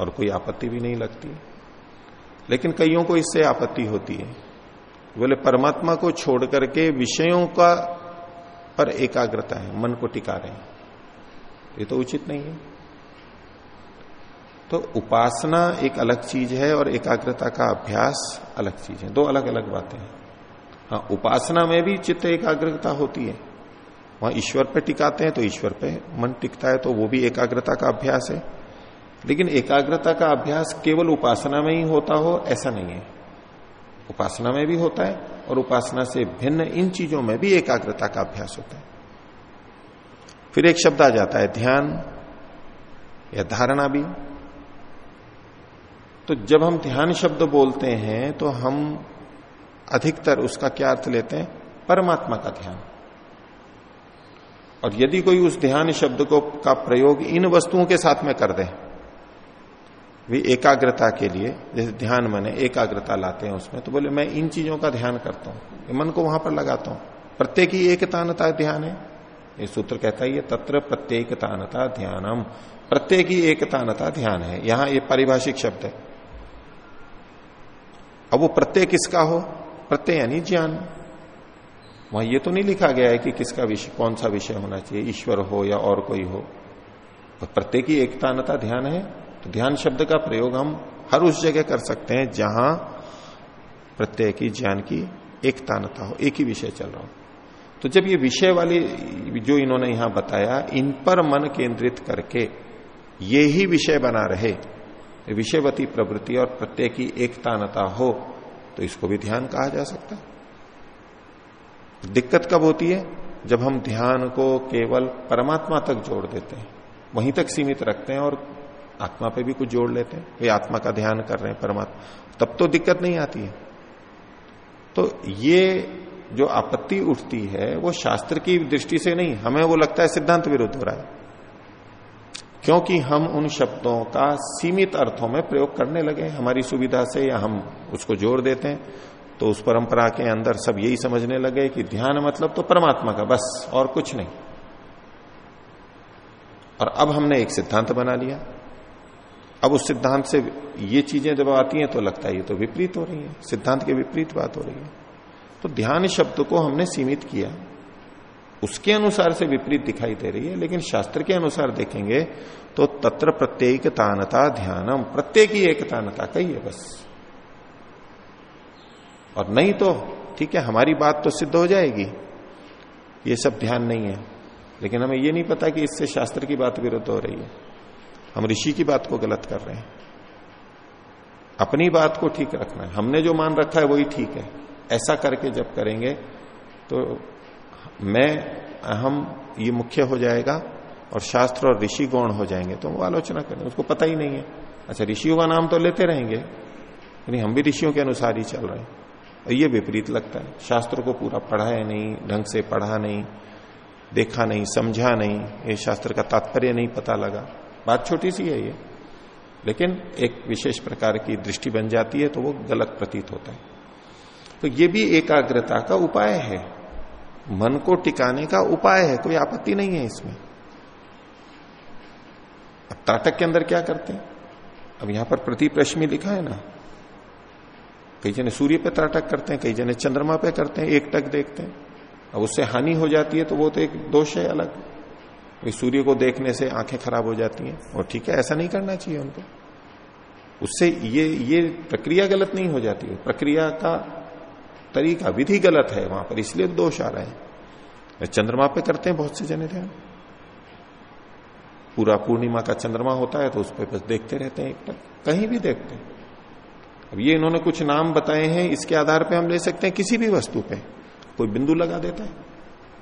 और कोई आपत्ति भी नहीं लगती। लेकिन कईयों को इससे आपत्ति होती है। बोले, परमात्मा को छोड़ करके विषयों का पर एकाग्रता है, मन को टिका रहे हैं। ये तो उचित नहीं है। तो उपासना एक अलग चीज़ है और एकाग्रता का अभ्यास अलग चीज़ है। दो अलग अलग बातें हैं। हाँ उपासना में भी चित्त एकाग्रता होती है। वहाँ ईश्वर पे टिकाते हैं तो ईश्वर पे मन टिकता है तो वो भी एकाग्रता का अभ्यास है। लेकिन एकाग्रता का अभ्यास केवल उपासना में ही होता हो, ऐसा नहीं है। उपासना में भी होता है और उपासना से भिन्न इन चीज़ों में भी एकाग्रता का अभ्यास होता है। फिर एक शब्द आ जाता है, ध्यान या धारणा भी। तो जब हम ध्यान शब्द बोलते हैं तो हम अधिकतर उसका क्या अर्थ लेते हैं? परमात्मा का ध्यान। और यदि कोई उस ध्यान शब्द को, का प्रयोग इन वस्तुओं के साथ में कर दे, वे एकाग्रता के लिए, जैसे ध्यान मने एकाग्रता लाते हैं उसमें तो बोले, मैं इन चीज़ों का ध्यान करता हूँ मन को वहाँ पर लगाता हूँ। प्रत्येक ही एकतानता ध्यान है। ये सूत्र कहता है, ये तत्र प्रत्येकतानता ध्यानम। प्रत्येक ही एकतानता ध्यान है। यहाँ ये पारिभाषिक शब्द है। अब वो प्रत्येक किसका हो? प्रत्यय यानी ज्ञान। वहाँ ये तो नहीं लिखा गया है कि किसका विषय, कौन सा विषय होना चाहिए, ईश्वर हो या और कोई हो। तो प्रत्येक ही एकतानता ध्यान है तो ध्यान शब्द का प्रयोग हम हर उस जगह कर सकते हैं जहाँ प्रत्यय की, ज्ञान की एकतानता हो, एक ही विषय चल रहा हो। तो जब ये विषय वाली जो इन्होंने यहाँ बताया, इन पर मन केंद्रित करके ये ही विषय बना रहे, विषयवती प्रवृत्ति और प्रत्यय की एकतानता हो तो इसको भी ध्यान कहा जा सकता है। दिक्कत कब होती है? जब हम ध्यान को केवल परमात्मा तक जोड़ देते हैं, वहीं तक सीमित रखते हैं और आत्मा पे भी कुछ जोड़ लेते हैं। वे आत्मा का ध्यान कर रहे हैं, परमात्मा। तब तो दिक्कत नहीं आती है। तो ये जो आपत्ति उठती है, वो शास्त्र की दृष्टि से नहीं, हमें वो लगता है सिद्धांत विरुद्ध हो रहा है। क्योंकि हम उन शब्दों का सीमित अर्थों में प्रयोग करने लगे हमारी सुविधा से या हम उसको जोड़ देते हैं तो उस परंपरा के अंदर सब यही समझने लगे कि ध्यान मतलब तो परमात्मा का, बस, और कुछ नहीं। और अब हमने एक सिद्धांत बना लिया। अब उस सिद्धांत से ये चीज़ें जब आती हैं तो लगता है ये तो विपरीत हो रही है। सिद्धांत के विपरीत बात हो रही है। तो ध्यान शब्द को हमने सीमित किया। उसके अनुसार से विपरीत दिखाई दे रही है, लेकिन शास्त्र के अनुसार देखेंगे तो तत्र प्रत्येक तानता ध्यानम, प्रत्येक ही एक तानता का ही है बस। और नहीं तो ठीक है, हमारी बात तो सिद्ध हो जाएगी। ये सब ध्यान नहीं है, लेकिन हमें ये नहीं पता कि इससे शास्त्र की बात विरुद्ध हो रही है। हम ऋषि की बात को गलत कर रहे हैं। अपनी बात को ठीक रखना है। हमने जो मान रखा है, वही ठीक है। ऐसा करके जब करेंगे तो मैं हम ये मुख्य हो जाएगा और शास्त्र और ऋषि गौण हो जाएँगे। तो वो आलोचना करेंगे उसको पता ही नहीं है। अच्छा ऋषियों का नाम तो लेते रहेंगे, यानी हम भी ऋषियों के अनुसार ही चल रहे हैं। और ये विपरीत लगता है। शास्त्र को पूरा पढ़ा है नहीं, ढंग से पढ़ा नहीं, देखा नहीं, समझा नहीं, ये शास्त्र का तात्पर्य नहीं पता लगा। बात छोटी सी है ये। लेकिन एक विशेष प्रकार की दृष्टि बन जाती है तो वो गलत प्रतीत होता है। तो ये भी एकाग्रता का उपाय है। मन को टिकाने का उपाय है, कोई आपत्ति नहीं है इसमें। अब ताटक के अंदर क्या करते हैं? अब यहाँ पर प्रति प्रश्मी लिखा है ना, कई जने सूर्य पे त्राटक करते हैं, कई जने चंद्रमा पे करते हैं, एक टक देखते हैं। अब उससे हानि हो जाती है तो वो तो एक दोष है अलग। सूर्य को देखने से आँखें खराब हो जाती हैं, और ठीक है, ऐसा नहीं करना चाहिए उनको। उससे ये ये प्रक्रिया गलत नहीं हो जाती है। प्रक्रिया का तरीका, विधि गलत है वहाँ पर, इसलिए दोष आ रहा है। चंद्रमा पे करते हैं बहुत से जने ध्यान। पूरा पूर्णिमा का चंद्रमा होता है तो उस पर बस देखते रहते हैं एक तक, कहीं भी देखते हैं। अब ये इन्होंने कुछ नाम बताए हैं, इसके आधार पे हम ले सकते हैं किसी भी वस्तु पे। कोई बिंदु लगा देता है।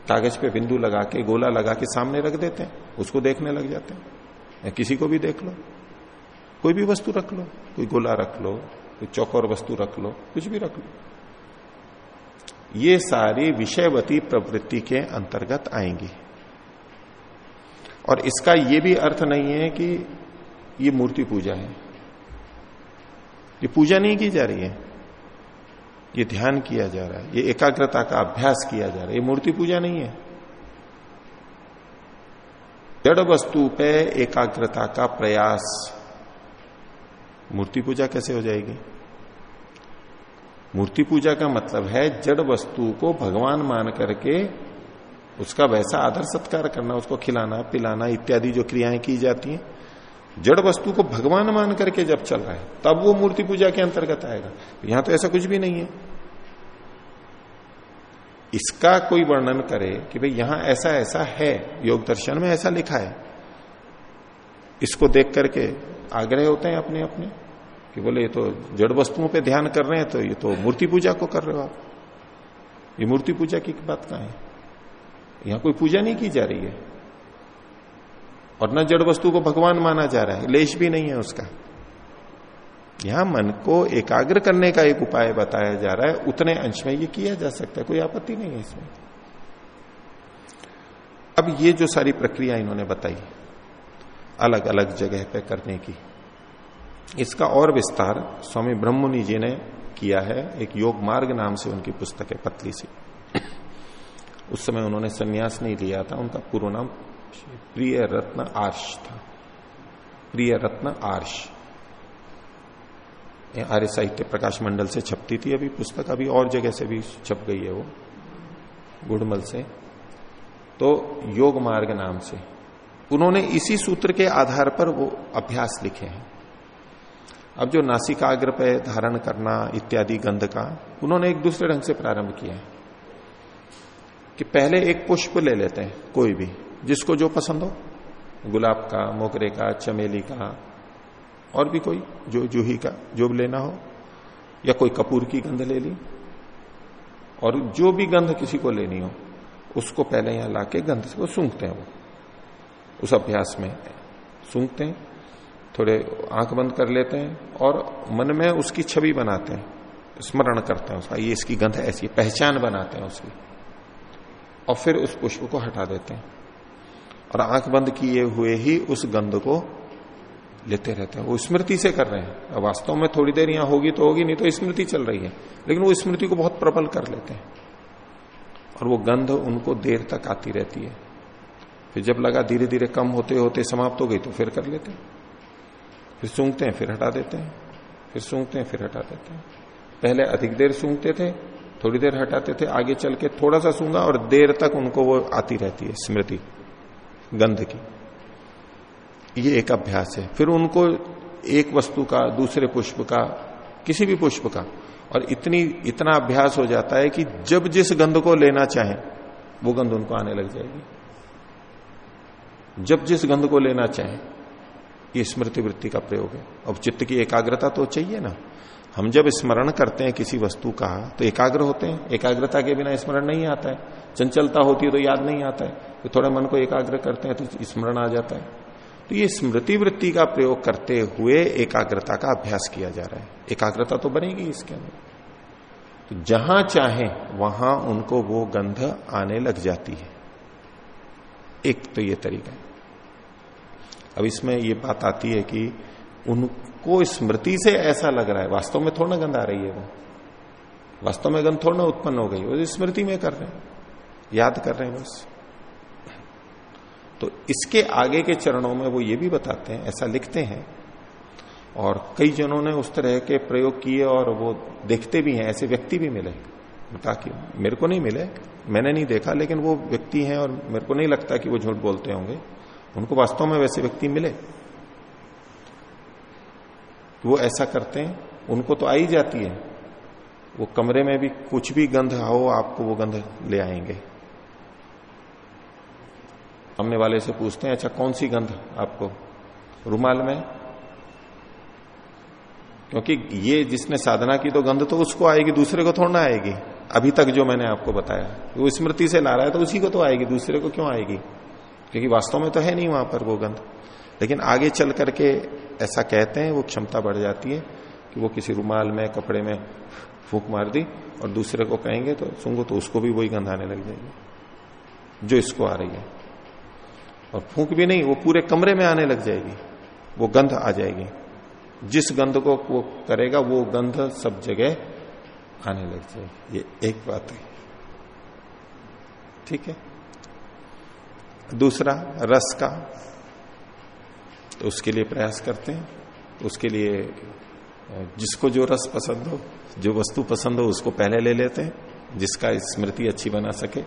कागज़ पे बिंदु लगा के, गोला लगा के सामने रख देते हैं, उसको देखने लग जाते हैं। या किसी को भी देख लो। कोई भी वस्तु रख लो, कोई गोला रख लो, कोई चौकोर वस्तु रख लो, कुछ भी रख लो। ये सारी विषयवती प्रवृत्ति के अंतर्गत आएँगी। और इसका ये भी अर्थ नहीं है कि ये मूर्ति पूजा है। ये पूजा नहीं की जा रही है। ये ध्यान किया जा रहा है। ये एकाग्रता का अभ्यास किया जा रहा है। ये मूर्ति पूजा नहीं है। जड़ वस्तु पे एकाग्रता का प्रयास। मूर्ति पूजा कैसे हो जाएगी? मूर्ति पूजा का मतलब है जड़ वस्तु को भगवान मान करके उसका वैसा आदर सत्कार करना, उसको खिलाना, पिलाना इत्यादि जो क्रियाएँ की जाती हैं। जड़ वस्तु को भगवान मान करके जब चल रहा है, तब वो मूर्ति पूजा के अंतर्गत आएगा। यहाँ तो ऐसा कुछ भी नहीं है। इसका कोई वर्णन करे कि भाई यहाँ ऐसा ऐसा है, योग दर्शन में ऐसा लिखा है। इसको देख करके आग्रह होते हैं अपने अपने कि बोले, ये तो जड़ वस्तुओं पे ध्यान कर रहे हैं तो ये तो मूर्ति पूजा को कर रहे हो आप। ये मूर्ति पूजा की बात कहा है? यहाँ कोई पूजा नहीं की जा रही है। और न जड़ वस्तु को भगवान माना जा रहा है, लेश भी नहीं है उसका। यहाँ मन को एकाग्र करने का एक उपाय बताया जा रहा है, उतने अंश में ये किया जा सकता है, कोई आपत्ति नहीं है इसमें। अब ये जो सारी प्रक्रिया इन्होंने बताई अलग अलग जगह पे करने की इसका और विस्तार स्वामी ब्रह्ममुनि जी ने किया है एक योग मार्ग नाम से उनकी पुस्तक है पतली सी। उस समय उन्होंने संन्यास नहीं लिया था, उनका पूर्व नाम प्रिय रत्न आर्ष था। प्रिय रत्न आर्ष आर्य साहित्य प्रकाश मंडल से छपती थी अभी, पुस्तक अभी और जगह से भी छप गई है वो, गुड़मल से। तो योग मार्ग नाम से। उन्होंने इसी सूत्र के आधार पर वो अभ्यास लिखे हैं। अब जो नासिकाग्र पे धारण करना, इत्यादि गंध का, उन्होंने एक दूसरे ढंग से प्रारंभ किया है। कि पहले एक पुष्प ले लेते हैं, कोई भी, जिसको जो पसंद हो। गुलाब का, मोगरे का, चमेली का, और भी कोई, जो जूही का, जो भी लेना हो, या कोई कपूर की गंध ले ली। और जो भी गंध किसी को लेनी हो, उसको पहले यहाँ लाके गंध से वो सूंघते हैं वो। उस अभ्यास में सूंघते हैं थोड़े आँख बंद कर लेते हैं और मन में उसकी छवि बनाते हैं, स्मरण करते हैं उसका, ये इसकी गंध ऐसी पहचान बनाते हैं उसकी। और फिर उस पुष्प को हटा देते हैं। और आँख बंद किए हुए ही उस गंध को लेते रहते हैं। वो स्मृति से कर रहे हैं। वास्तव में थोड़ी देर यहाँ होगी तो होगी, नहीं तो स्मृति चल रही है। लेकिन वो स्मृति को बहुत प्रबल कर लेते हैं। और वो गंध उनको देर तक आती रहती है। फिर जब लगा धीरे धीरे कम होते होते समाप्त हो गई तो फिर कर लेते हैं। फिर सूंघते हैं, फिर हटा देते हैं। फिर सूंघते हैं, फिर हटा देते हैं। पहले अधिक देर सूंघते थे, थोड़ी देर हटाते थे, आगे चल के थोड़ा सा सूँगा और देर तक उनको वो आती रहती है, स्मृति, गंध की। ये एक अभ्यास है। फिर उनको एक वस्तु का, दूसरे पुष्प का, किसी भी पुष्प का, और इतनी, इतना अभ्यास हो जाता है कि जब जिस गंध को लेना चाहे, वो गंध उनको आने लग जाएगी। जब जिस गंध को लेना चाहे ये स्मृति वृत्ति का प्रयोग है। अब चित्त की एकाग्रता तो चाहिए ना। हम जब स्मरण करते हैं किसी वस्तु का तो एकाग्र होते हैं। एकाग्रता के बिना स्मरण नहीं आता है। चंचलता होती है तो याद नहीं आता है। तो थोड़ा मन को एकाग्र करते हैं तो स्मरण आ जाता है। तो ये स्मृति वृत्ति का प्रयोग करते हुए एकाग्रता का अभ्यास किया जा रहा है। एकाग्रता तो बनेगी इसके अंदर। तो जहाँ चाहे, वहाँ उनको वो गंध आने लग जाती है। एक तो ये तरीका है। अब इसमें ये बात आती है कि उनको स्मृति से ऐसा लग रहा है। वास्तव में थोड़ा गंध आ रही है वो। वास्तव में गंध थोड़ा ना उत्पन्न हो गई। वो स्मृति में कर रहे हैं, याद कर रहे हैं बस। तो इसके आगे के चरणों में वो ये भी बताते हैं, ऐसा लिखते हैं। और कई जनों ने उस तरह के प्रयोग किए और वो देखते भी हैं, ऐसे व्यक्ति भी मिले ताकि मेरे को नहीं मिले, मैंने नहीं देखा, लेकिन वो व्यक्ति हैं और मेरे को नहीं लगता कि वो झूठ बोलते होंगे। उनको वास्तव में वैसे व्यक्ति मिले। वो ऐसा करते हैं, उनको तो आई जाती है। वो कमरे में भी कुछ भी गंध हो, आपको वो गंध ले आएँगे। सामने वाले से पूछते हैं अच्छा कौन सी गंध आपको? रुमाल में। क्योंकि ये जिसने साधना की तो गंध तो उसको आएगी, दूसरे को थोड़ा ना आएगी। अभी तक जो मैंने आपको बताया, वो स्मृति से ला रहा है तो उसी को तो आएगी, दूसरे को क्यों आएगी? क्योंकि वास्तव में तो है नहीं वहाँ पर वो गंध। लेकिन आगे चल करके ऐसा कहते हैं, वो क्षमता बढ़ जाती है कि वो किसी रुमाल में, कपड़े में फूक मार दी और दूसरे को कहेंगे तो सुंगो तो उसको भी वही गंध आने लग जाएगी, जो इसको आ रही है। और फूक भी नहीं, वो पूरे कमरे में आने लग जाएगी, वो गंध आ जाएगी। जिस गंध को वो करेगा, वो गंध सब जगह आने लग जाएगी। ये एक बात है। ठीक है? दूसरा, रस का। तो उसके लिए प्रयास करते हैं। उसके लिए जिसको जो रस पसंद हो, जो वस्तु पसंद हो, उसको पहले ले लेते हैं, जिसका स्मृति अच्छी बना सके।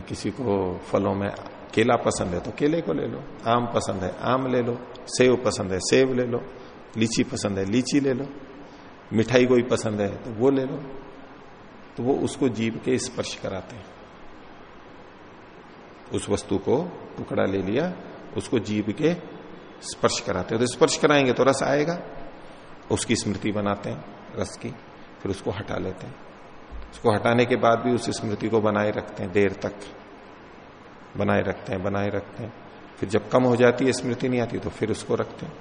किसी को फलों में केला पसंद है तो केले को ले लो। आम पसंद है, आम ले लो। सेव पसंद है, सेव ले लो। लीची पसंद है, लीची ले लो। मिठाई कोई पसंद है तो वो ले लो। तो वो उसको जीव के स्पर्श कराते हैं। उस वस्तु को टुकड़ा ले लिया, उसको जीव के स्पर्श कराते हैं। तो स्पर्श कराएँगे तो रस आएगा, उसकी स्मृति बनाते हैं रस की, फिर उसको हटा लेते हैं। उसको हटाने के बाद भी उस स्मृति को बनाए रखते हैं, देर तक बनाए रखते हैं, बनाए रखते हैं। फिर जब कम हो जाती है, स्मृति नहीं आती तो फिर उसको रखते हैं।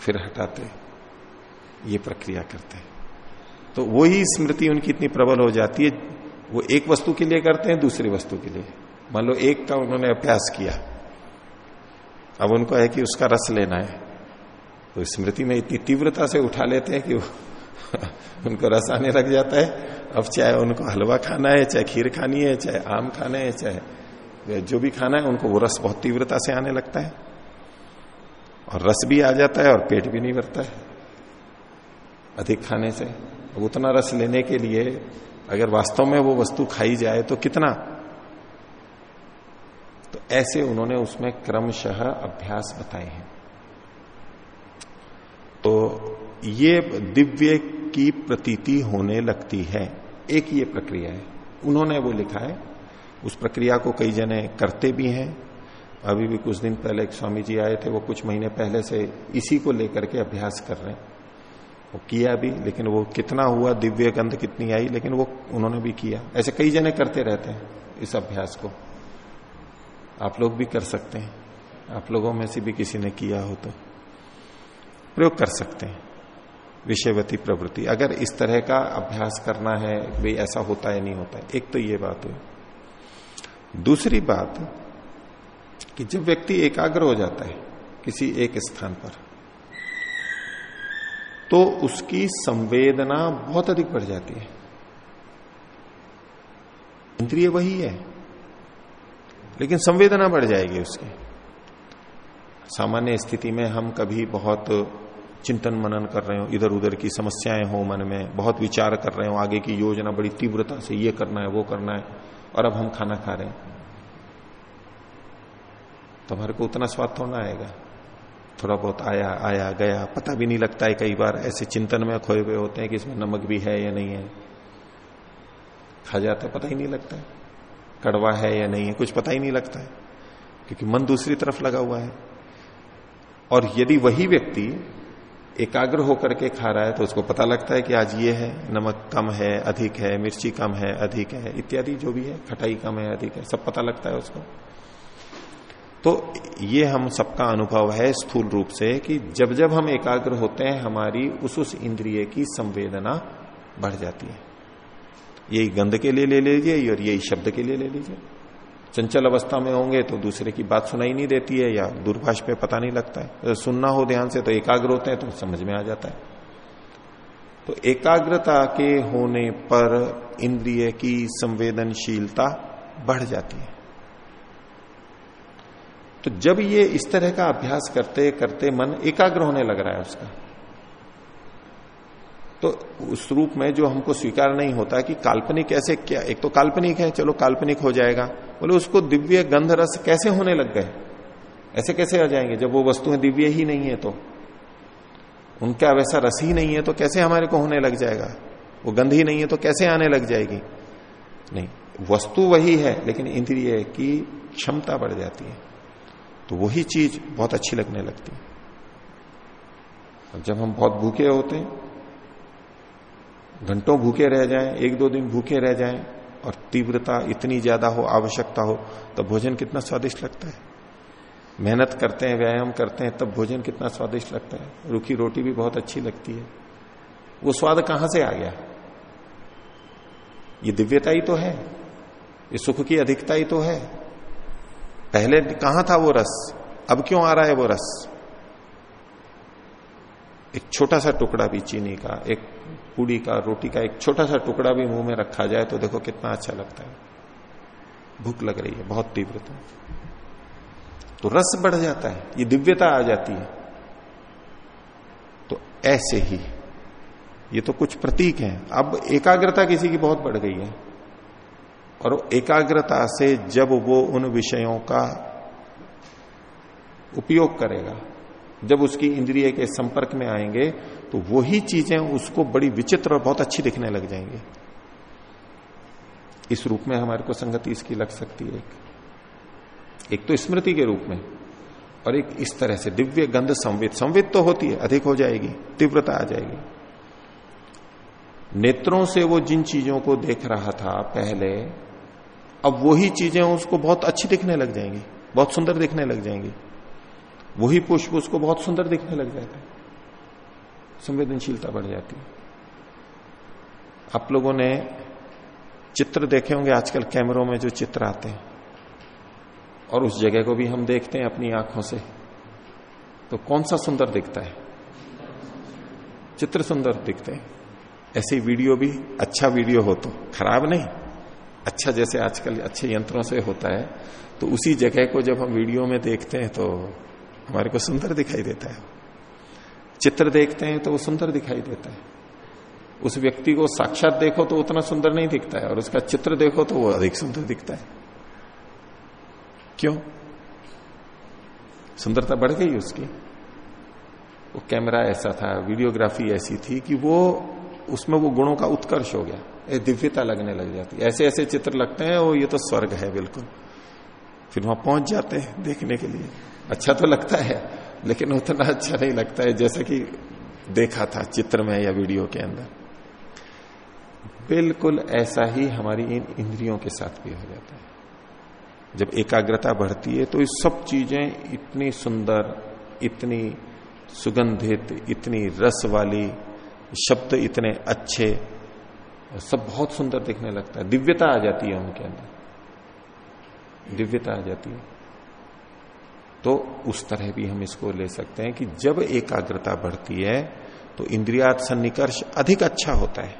फिर हटाते ये प्रक्रिया करते हैं। तो वही स्मृति उनकी इतनी प्रबल हो जाती है वो एक वस्तु के लिए करते हैं, दूसरी वस्तु के लिए। मान लो एक का उन्होंने अभ्यास किया, अब उनको है कि उसका रस लेना है। तो स्मृति में इतनी तीव्रता से उठा लेते हैं कि उनको रस आने लग जाता है। अब चाहे उनको हलवा खाना है, चाहे खीर खानी है, चाहे आम खाना है, चाहे जो भी खाना है, उनको वो रस बहुत तीव्रता से आने लगता है। और रस भी आ जाता है और पेट भी नहीं भरता है। अधिक खाने से। उतना रस लेने के लिए अगर वास्तव में वो वस्तु खाई जाए तो कितना? तो ऐसे उन्होंने उसमें क्रमशः अभ्यास बताए हैं। तो ये दिव्य की प्रतीति होने लगती है। एक ये प्रक्रिया है। उन्होंने वो लिखा है। उस प्रक्रिया को कई जने करते भी हैं। अभी भी कुछ दिन पहले एक स्वामी जी आए थे, वो कुछ महीने पहले से इसी को लेकर के अभ्यास कर रहे हैं। वो किया भी, लेकिन वो कितना हुआ दिव्य गंध कितनी आई, लेकिन वो उन्होंने भी किया। ऐसे कई जने करते रहते हैं इस अभ्यास को। आप लोग भी कर सकते हैं। आप लोगों में से भी किसी ने किया हो तो प्रयोग कर सकते हैं। विषयवती प्रवृत्ति। अगर इस तरह का अभ्यास करना है, भाई ऐसा होता है, नहीं होता है, एक तो ये बात हुई। दूसरी बात कि जब व्यक्ति एकाग्र हो जाता है किसी एक स्थान पर तो उसकी संवेदना बहुत अधिक बढ़ जाती है। इंद्रिय वही है, लेकिन संवेदना बढ़ जाएगी उसकी। सामान्य स्थिति में हम कभी बहुत चिंतन मनन कर रहे हो इधर उधर की समस्याएँ हो मन में, बहुत विचार कर रहे हो, आगे की योजना बड़ी तीव्रता से ये करना है, वो करना है, और अब हम खाना खा रहे हैं। तो हमारे को उतना स्वाद थोड़ा आएगा। थोड़ा बहुत आया आया, गया। पता भी नहीं लगता है कई बार ऐसे चिंतन में खोए हुए होते हैं कि इसमें नमक भी है या नहीं है। खा जाता पता ही नहीं लगता है। कड़वा है या नहीं है, कुछ पता ही नहीं लगता है। क्योंकि मन दूसरी तरफ़ लगा हुआ है। और यदि वही व्यक्ति एकाग्र होकर के खा रहा है तो उसको पता लगता है कि आज ये है, नमक कम है, अधिक है, मिर्ची कम है, अधिक है, इत्यादि जो भी है, खटाई कम है, अधिक है, सब पता लगता है उसको। तो ये हम सबका अनुभव है स्थूल रूप से कि जब जब हम एकाग्र होते हैं, हमारी उस उस इंद्रिय की संवेदना बढ़ जाती है। यही गंध के लिए ले लीजिए और यही शब्द के लिए ले लीजिए। चंचल अवस्था में होंगे तो दूसरे की बात सुनाई नहीं देती है या दूरभाष पे पता नहीं लगता है। तो सुनना हो ध्यान से तो एकाग्र होते हैं तो समझ में आ जाता है। तो एकाग्रता के होने पर इंद्रिय की संवेदनशीलता बढ़ जाती है। तो जब ये इस तरह का अभ्यास करते करते मन एकाग्र होने लग रहा है उसका। तो उस रूप में जो हमको स्वीकार नहीं होता कि काल्पनिक ऐसे क्या, एक तो काल्पनिक है, चलो काल्पनिक हो जाएगा। बोले, उसको दिव्य गंध रस कैसे होने लग गए? ऐसे कैसे आ जाएँगे? जब वो वस्तुएँ दिव्य ही नहीं है तो। उनका वैसा रस ही नहीं है तो कैसे हमारे को होने लग जाएगा? वो गंध ही नहीं है तो कैसे आने लग जाएगी? नहीं, वस्तु वही है, लेकिन इंद्रिय की क्षमता बढ़ जाती है। तो वही चीज़ बहुत अच्छी लगने लगती है। और जब हम बहुत भूखे होते हैं, घंटों भूखे रह जाएँ, एक दो दिन भूखे रह जाएँ, और तीव्रता इतनी ज़्यादा हो, आवश्यकता हो तो भोजन कितना स्वादिष्ट लगता है। मेहनत करते हैं, व्यायाम करते हैं, तब भोजन कितना स्वादिष्ट लगता है। रूखी रोटी भी बहुत अच्छी लगती है। वो स्वाद कहाँ से आ गया? ये दिव्यता ही तो है, ये सुख की अधिकता ही तो है। पहले कहाँ था वो रस? अब क्यों आ रहा है वो रस? एक छोटा सा टुकड़ा भी चीनी का, एक पूड़ी का, रोटी का एक छोटा सा टुकड़ा भी मुँह में रखा जाए तो देखो कितना अच्छा लगता है। भूख लग रही है, बहुत तीव्रता। तो रस बढ़ जाता है, ये दिव्यता आ जाती है। तो ऐसे ही, ये तो कुछ प्रतीक हैं। अब एकाग्रता किसी की बहुत बढ़ गई है। और एकाग्रता से जब वो उन विषयों का उपयोग करेगा, जब उसकी इंद्रिय के संपर्क में आएँगे तो वही चीज़ें उसको बड़ी विचित्र और बहुत अच्छी दिखने लग जाएँगी। इस रूप में हमारे को संगति इसकी लग सकती है एक। तो स्मृति के रूप में और एक इस तरह से दिव्य गंध संवित संवित तो होती है, अधिक हो जाएगी, तीव्रता आ जाएगी। नेत्रों से वो जिन चीज़ों को देख रहा था पहले अब वही चीज़ें उसको बहुत अच्छी दिखने लग जाएँगी, बहुत सुंदर दिखने लग जाएँगी। वही पुष्प उसको बहुत सुंदर दिखने लग जाता है। संवेदनशीलता बढ़ जाती है। आप लोगों ने चित्र देखे होंगे, आजकल कैमरों में जो चित्र आते हैं। और उस जगह को भी हम देखते हैं अपनी आँखों से। तो कौन सा सुंदर दिखता है? चित्र सुंदर दिखते हैं। ऐसे वीडियो भी अच्छा वीडियो हो तो। खराब नहीं। अच्छा जैसे आजकल अच्छे यंत्रों से होता है तो उसी जगह को जब हम वीडियो में देखते हैं तो हमारे को सुंदर दिखाई देता है। चित्र देखते हैं तो वो सुंदर दिखाई देता है। उस व्यक्ति को साक्षात देखो तो उतना सुंदर नहीं दिखता है, और उसका चित्र देखो तो वो अधिक सुंदर दिखता है। क्यों? सुंदरता बढ़ गई उसकी। वो कैमरा ऐसा था, वीडियोग्राफी ऐसी थी कि वो, उसमें वो गुणों का उत्कर्ष हो गया। दिव्यता लगने लग जाती है। ऐसे ऐसे चित्र लगते हैं, वो ये तो स्वर्ग है बिल्कुल। फिर वहाँ पहुँच जाते हैं देखने के लिए। अच्छा तो लगता है, लेकिन उतना अच्छा नहीं लगता है, जैसा कि देखा था चित्र में या वीडियो के अंदर। बिल्कुल ऐसा ही हमारी इन इंद्रियों के साथ भी हो जाता है। जब एकाग्रता बढ़ती है तो ये सब चीज़ें इतनी सुंदर, इतनी सुगंधित, इतनी रस वाली शब्द इतने अच्छे सब बहुत सुंदर दिखने लगता है। दिव्यता आ जाती है उनके अंदर। दिव्यता आ जाती है। तो उस तरह भी हम इसको ले सकते हैं कि जब एकाग्रता बढ़ती है तो इंद्रियात सन्निकर्ष अधिक अच्छा होता है।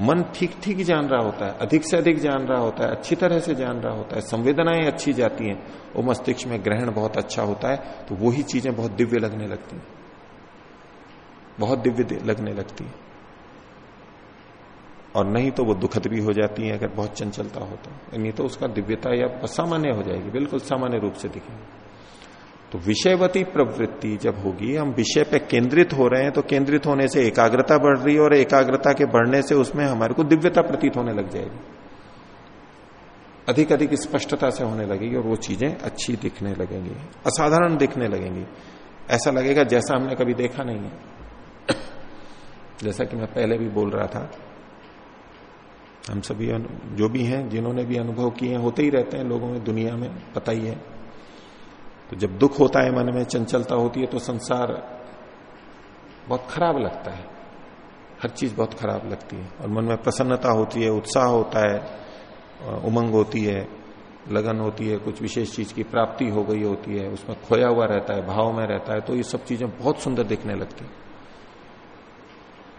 मन ठीक ठीक जान रहा होता है, अधिक से अधिक जान रहा होता है, अच्छी तरह से जान रहा होता है, संवेदनाएँ अच्छी जाती हैं, वो मस्तिष्क में ग्रहण बहुत अच्छा होता है तो वही चीज़ें बहुत दिव्य लगने लगती हैं। बहुत दिव्य लगने लगती है। और नहीं तो वो दुखद भी हो जाती है, अगर बहुत चंचलता हो तो। नहीं तो उसका दिव्यता या सामान्य हो जाएगी, बिल्कुल सामान्य रूप से दिखेगी। तो विषयवती प्रवृत्ति जब होगी, हम विषय पे केंद्रित हो रहे हैं तो केंद्रित होने से एकाग्रता बढ़ रही है और एकाग्रता के बढ़ने से उसमें हमारे को दिव्यता प्रतीत होने लग जाएगी। अधिक अधिक स्पष्टता से होने लगेगी और वो चीज़ें अच्छी दिखने लगेंगी, असाधारण दिखने लगेंगी। ऐसा लगेगा जैसा हमने कभी देखा नहीं है। जैसा कि मैं पहले भी बोल रहा था हम सभी जो भी हैं, जिन्होंने भी अनुभव किए हैं, होते ही रहते हैं लोगों में, दुनिया में, पता ही है। तो जब दुख होता है, मन में चंचलता होती है तो संसार बहुत खराब लगता है। हर चीज़ बहुत खराब लगती है। और मन में प्रसन्नता होती है, उत्साह होता है उमंग होती है, लगन होती है, कुछ विशेष चीज़ की प्राप्ति हो गई होती है, उसमें खोया हुआ रहता है, भाव में रहता है तो ये सब चीज़ें बहुत सुंदर दिखने लगती है।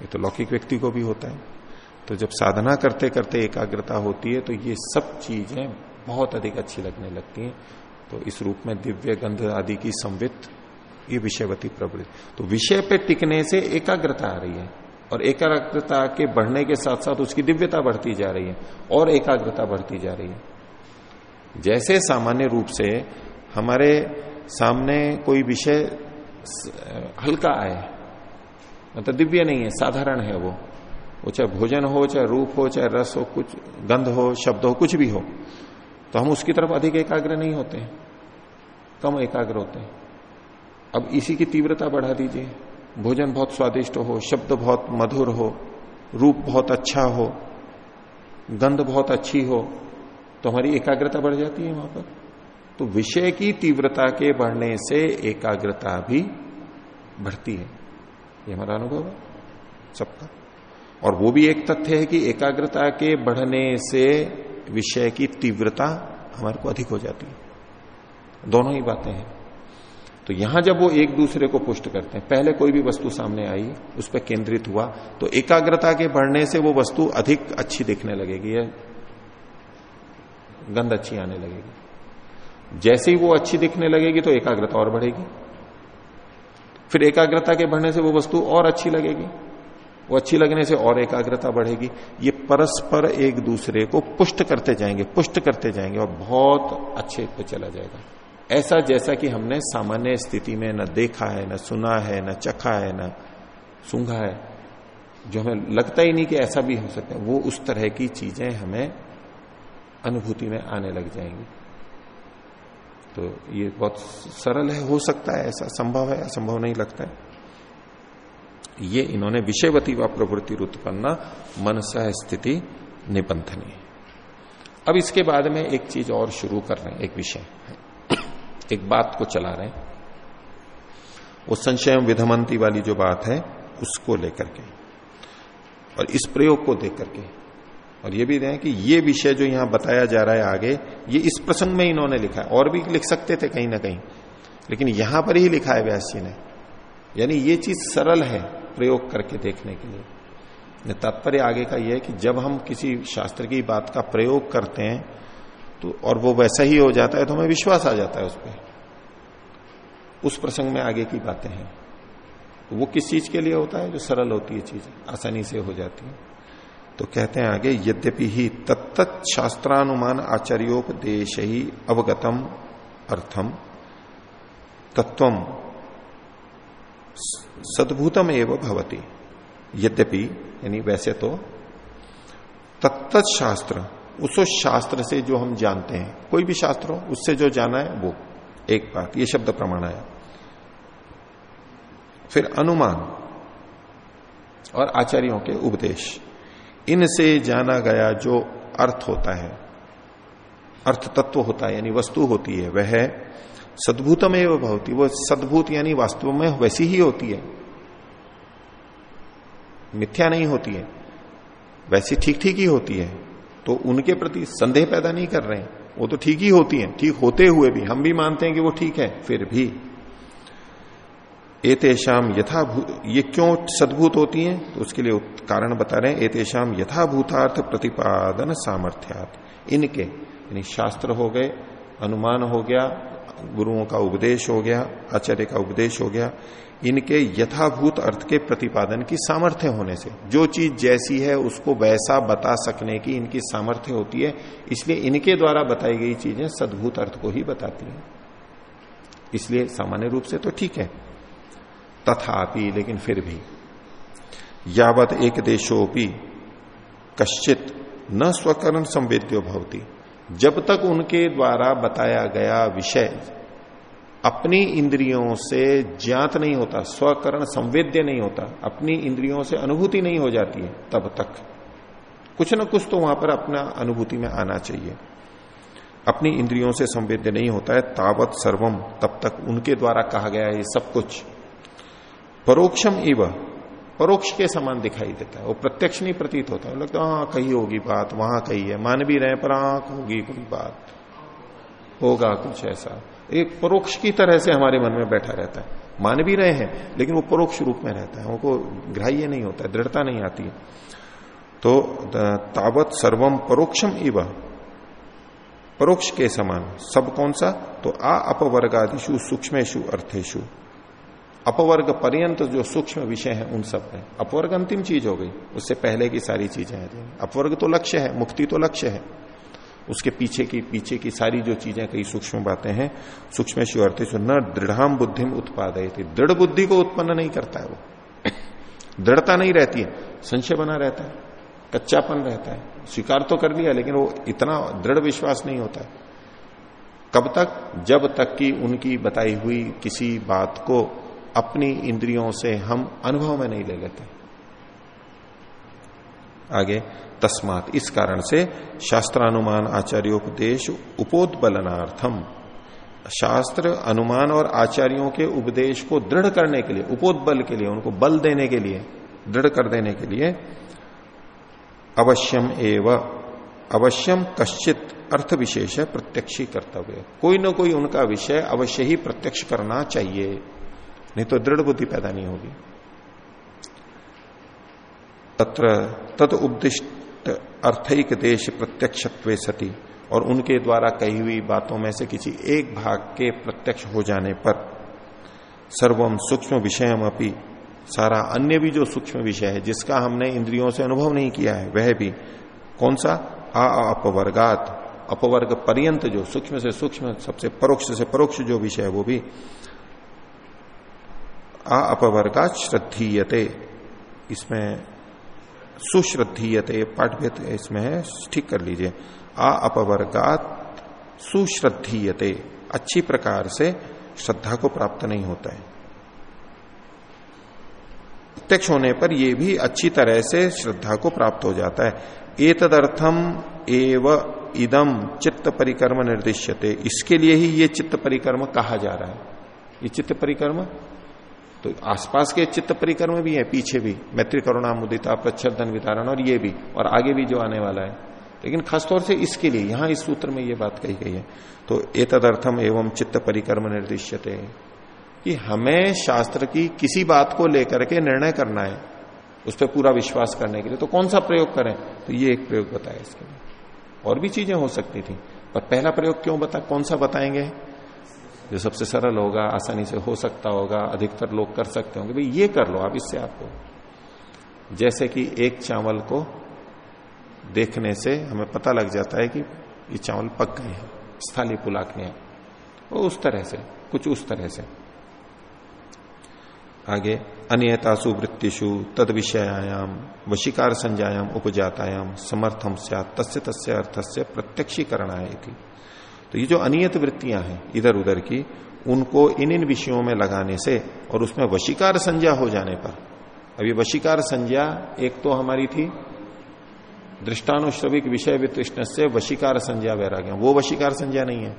ये तो लौकिक व्यक्ति को भी होता है। तो जब साधना करते करते एकाग्रता होती है तो ये सब चीज़ें बहुत अधिक अच्छी लगने लगती हैं। तो इस रूप में दिव्य गंध आदि की संवित, ये विषयवती प्रवृत्ति। तो विषय पे टिकने से एकाग्रता आ रही है, और एकाग्रता के बढ़ने के साथ साथ उसकी दिव्यता बढ़ती जा रही है, और एकाग्रता बढ़ती जा रही है। जैसे सामान्य रूप से हमारे सामने कोई विषय हल्का आए मतलब दिव्य नहीं है, साधारण है वो वो चाहे भोजन हो, चाहे रूप हो, चाहे रस हो, कुछ गंध हो, शब्द हो, कुछ भी हो तो हम उसकी तरफ़ अधिक एकाग्र नहीं होते हैं। कम एकाग्र होते हैं। अब इसी की तीव्रता बढ़ा दीजिए। भोजन बहुत स्वादिष्ट हो, शब्द बहुत मधुर हो, रूप बहुत अच्छा हो, गंध बहुत अच्छी हो तो हमारी एकाग्रता बढ़ जाती है वहाँ पर। तो विषय की तीव्रता के बढ़ने से एकाग्रता भी बढ़ती है। ये हमारा अनुभव है। सबका। और वो भी एक तथ्य है कि एकाग्रता के बढ़ने से विषय की तीव्रता हमारे को अधिक हो जाती है। दोनों ही बातें हैं। तो यहाँ जब वो एक दूसरे को पुष्ट करते हैं, पहले कोई भी वस्तु सामने आई, उस पर केंद्रित हुआ तो एकाग्रता के बढ़ने से वो वस्तु अधिक अच्छी दिखने लगेगी, या गंध अच्छी आने लगेगी। जैसे ही वो अच्छी दिखने लगेगी तो एकाग्रता और बढ़ेगी। फिर एकाग्रता के बढ़ने से वो वस्तु और अच्छी लगेगी। वो अच्छी लगने से और एकाग्रता बढ़ेगी। ये परस्पर एक दूसरे को पुष्ट करते जाएँगे, पुष्ट करते जाएँगे और बहुत अच्छे पे चला जाएगा। ऐसा जैसा कि हमने सामान्य स्थिति में न देखा है, न सुना है, न चखा है, न सूंघा है, जो हमें लगता ही नहीं कि ऐसा भी हो सकता है, वो उस तरह की चीज़ें हमें अनुभूति में आने लग जाएँगी। तो ये बहुत सरल है, हो सकता है, ऐसा संभव है, असंभव नहीं लगता है। ये इन्होंने विषयवती व प्रवृत्ति उत्पन्न मन सह स्थिति निबंधनी। अब इसके बाद में एक चीज़ और शुरू कर रहे हैं, एक विषय। एक बात को चला रहे वो संशय विधमंती वाली जो बात है, उसको लेकर के और इस प्रयोग को देख करके। और ये भी दें कि ये विषय जो यहाँ बताया जा रहा है आगे, ये इस प्रसंग में इन्होंने लिखा है। और भी लिख सकते थे कहीं ना कहीं। लेकिन यहाँ पर ही लिखा है व्यास जी ने। यानी ये चीज़ सरल है। प्रयोग करके देखने के लिए। तात्पर्य आगे का यह है कि जब हम किसी शास्त्र की बात का प्रयोग करते हैं तो और वो वैसा ही हो जाता है तो हमें विश्वास आ जाता है उस पर उस प्रसंग में आगे की बातें हैं। तो वो किस चीज़ के लिए होता है? जो सरल होती है चीज़, आसानी से हो जाती है। तो कहते हैं आगे, यद्यपि ही तत्त शास्त्रानुमान आचार्योपदेश ही अवगतम अर्थम तत्व सद्भूतम एवं भवती। यद्यपि, यानी वैसे तो तत्त शास्त्र उस शास्त्र से जो हम जानते हैं, कोई भी शास्त्र हो, उससे जो जाना है, वो, एक बात, ये शब्द प्रमाण आया। फिर अनुमान और आचार्यों के उपदेश। इनसे जाना गया जो अर्थ होता है, अर्थ तत्व होता है, यानी वस्तु होती है, वह सद्भूतम एवं भवती। वो सद्भूत यानी वास्तव में वैसी ही होती है। मिथ्या नहीं होती है। वैसी ठीक ठीक ही होती है। तो उनके प्रति संदेह पैदा नहीं कर रहे हैं। वो तो ठीक ही होती है। ठीक होते हुए भी, हम भी मानते हैं कि वो ठीक है, फिर भी। एतेशाम यथाभूत ये क्यों सद्भूत होती हैं? तो उसके लिए कारण बता रहे हैं। एतेशाम यथाभूतार्थ प्रतिपादन सामर्थ्यात। इनके, यानी शास्त्र हो गए, अनुमान हो गया गुरुओं का उपदेश हो गया, आचार्य का उपदेश हो गया, इनके यथाभूत अर्थ के प्रतिपादन की सामर्थ्य होने से। जो चीज़ जैसी है, उसको वैसा बता सकने की इनकी सामर्थ्य होती है, इसलिए इनके द्वारा बताई गई चीज़ें सद्भूत अर्थ को ही बताती हैं। इसलिए सामान्य रूप से तो ठीक है। तथापि, लेकिन फिर भी, यावत एक देशोपि कश्चित न स्वकरण संवेद्यो भवती। जब तक उनके द्वारा बताया गया विषय अपनी इंद्रियों से ज्ञात नहीं होता, स्वकरण संवेद्य नहीं होता, अपनी इंद्रियों से अनुभूति नहीं हो जाती है, तब तक। कुछ ना कुछ तो वहाँ पर अपना अनुभूति में आना चाहिए। अपनी इंद्रियों से संवेद्य नहीं होता है, तावत सर्वम, तब तक उनके द्वारा कहा गया ये सब कुछ। परोक्षम इव परोक्ष के समान दिखाई देता है। वो प्रत्यक्ष नहीं प्रतीत होता। है लगता हाँ कही होगी बात, वहाँ कही है। मान भी रहे पर आँख होगी कोई बात। होगा कुछ ऐसा। एक परोक्ष की तरह से हमारे मन में बैठा रहता है। मान भी रहे हैं, लेकिन वो परोक्ष रूप में रहता है। उनको ग्राह्य नहीं होता है, दृढ़ता नहीं आती है। तो तावत सर्वम परोक्षम इव। परोक्ष के समान। सब कौन सा? तो आ अपवर्गादिशु सूक्ष्मेशु अर्थेशु अपवर्ग पर्यंत जो सूक्ष्म विषय है, उन सब में अपवर्ग अंतिम चीज़ हो गई। उससे पहले की सारी चीज़ें हैं अपवर्ग तो लक्ष्य है, मुक्ति तो लक्ष्य है। उसके पीछे की पीछे की सारी जो चीज़ें, कई सूक्ष्म बातें हैं, सूक्ष्म शिव अर्थ न दृढ़ बुद्धि उत्पाद दृढ़ बुद्धि को उत्पन्न नहीं करता है वो। दृढ़ता नहीं रहती है, संशय बना रहता है, कच्चापन रहता है। स्वीकार तो कर लिया, लेकिन वो इतना दृढ़ विश्वास नहीं होता है। कब तक? जब तक कि उनकी बताई हुई किसी बात को अपनी इंद्रियों से हम अनुभव में नहीं ले लेते। आगे, तस्मात, इस कारण से शास्त्रानुमान, आचार्योपदेश, उपोदबलनार्थम। शास्त्र, अनुमान और आचार्यों के उपदेश को दृढ़ करने के लिए, उपोदबल के लिए, उनको बल देने के लिए, दृढ़ कर देने के लिए, अवश्यम एव, अवश्यम कश्चित अर्थ विशेष प्रत्यक्षी कर्तव्य। कोई ना कोई उनका विषय अवश्य ही प्रत्यक्ष करना चाहिए। नहीं तो दृढ़ बुद्धि पैदा नहीं होगी। तत्र तद उपदिष्ट अर्थैक देश प्रत्यक्ष सती, और उनके द्वारा कही हुई बातों में से किसी एक भाग के प्रत्यक्ष हो जाने पर सर्वम सूक्ष्म विषयम अपनी सारा अन्य भी जो सूक्ष्म विषय है, जिसका हमने इंद्रियों से अनुभव नहीं किया है, वह भी कौन सा? आ अपवर्गात, अपवर्ग पर्यंत जो सूक्ष्म से सूक्ष्म, सबसे परोक्ष से परोक्ष जो विषय है, वो भी आ अपवर्गात श्रद्धीयते। इसमें सुश्रद्धीयते पाठभेद इसमें है, ठीक कर लीजिए। आ अपवर्गात सुश्रद्धीयते, अच्छी प्रकार से श्रद्धा को प्राप्त नहीं होता है। प्रत्यक्ष होने पर यह भी अच्छी तरह से श्रद्धा को प्राप्त हो जाता है। एतदर्थम एव इदम चित्त परिक्रम निर्दिश्यते। इसके लिए ही ये चित्त परिक्रम कहा जा रहा है। ये चित्त परिक्रम तो आसपास के चित्त परिक्रम भी है, पीछे भी। मैत्री करुणा मुदिता प्रच्छन वितारण और ये भी, और आगे भी जो आने वाला है। लेकिन खासतौर से इसके लिए, यहाँ इस सूत्र में ये बात कही गई है। तो एतदर्थम एवं चित्त परिक्रम निर्दिश्यते। कि हमें शास्त्र की किसी बात को लेकर के निर्णय करना है, उस पर पूरा विश्वास करने के लिए। तो कौन सा प्रयोग करें? तो ये एक प्रयोग बताया इसके लिए। और भी चीज़ें हो सकती थी। पर पहला प्रयोग क्यों बता, कौन सा बताएँगे? जो सबसे सरल होगा, आसानी से हो सकता होगा, अधिकतर लोग कर सकते होंगे। भाई, ये कर लो आप, इससे आपको जैसे कि एक चावल को देखने से हमें पता लग जाता है कि ये चावल पक गए हैं स्थाली पुलाकने हैं। वो उस तरह से, कुछ उस तरह से। आगे, अनियतासु वृत्तिषु तद विषयायाम, वशिकार संज्ञायाम, उपजातायाम समर्थम से तस्य तस्य अर्थस्य प्रत्यक्षीकरण आएगी तो ये जो अनियत वृत्तियाँ हैं इधर उधर की, उनको इन इन विषयों में लगाने से और उसमें वशिकार संज्ञा हो जाने पर। अभी वशिकार संज्ञा एक तो हमारी थी, दृष्टानुश्रविक विषय वितृष्ण से वशिकार संज्ञा वैराग्य वो वशिकार संज्ञा नहीं है।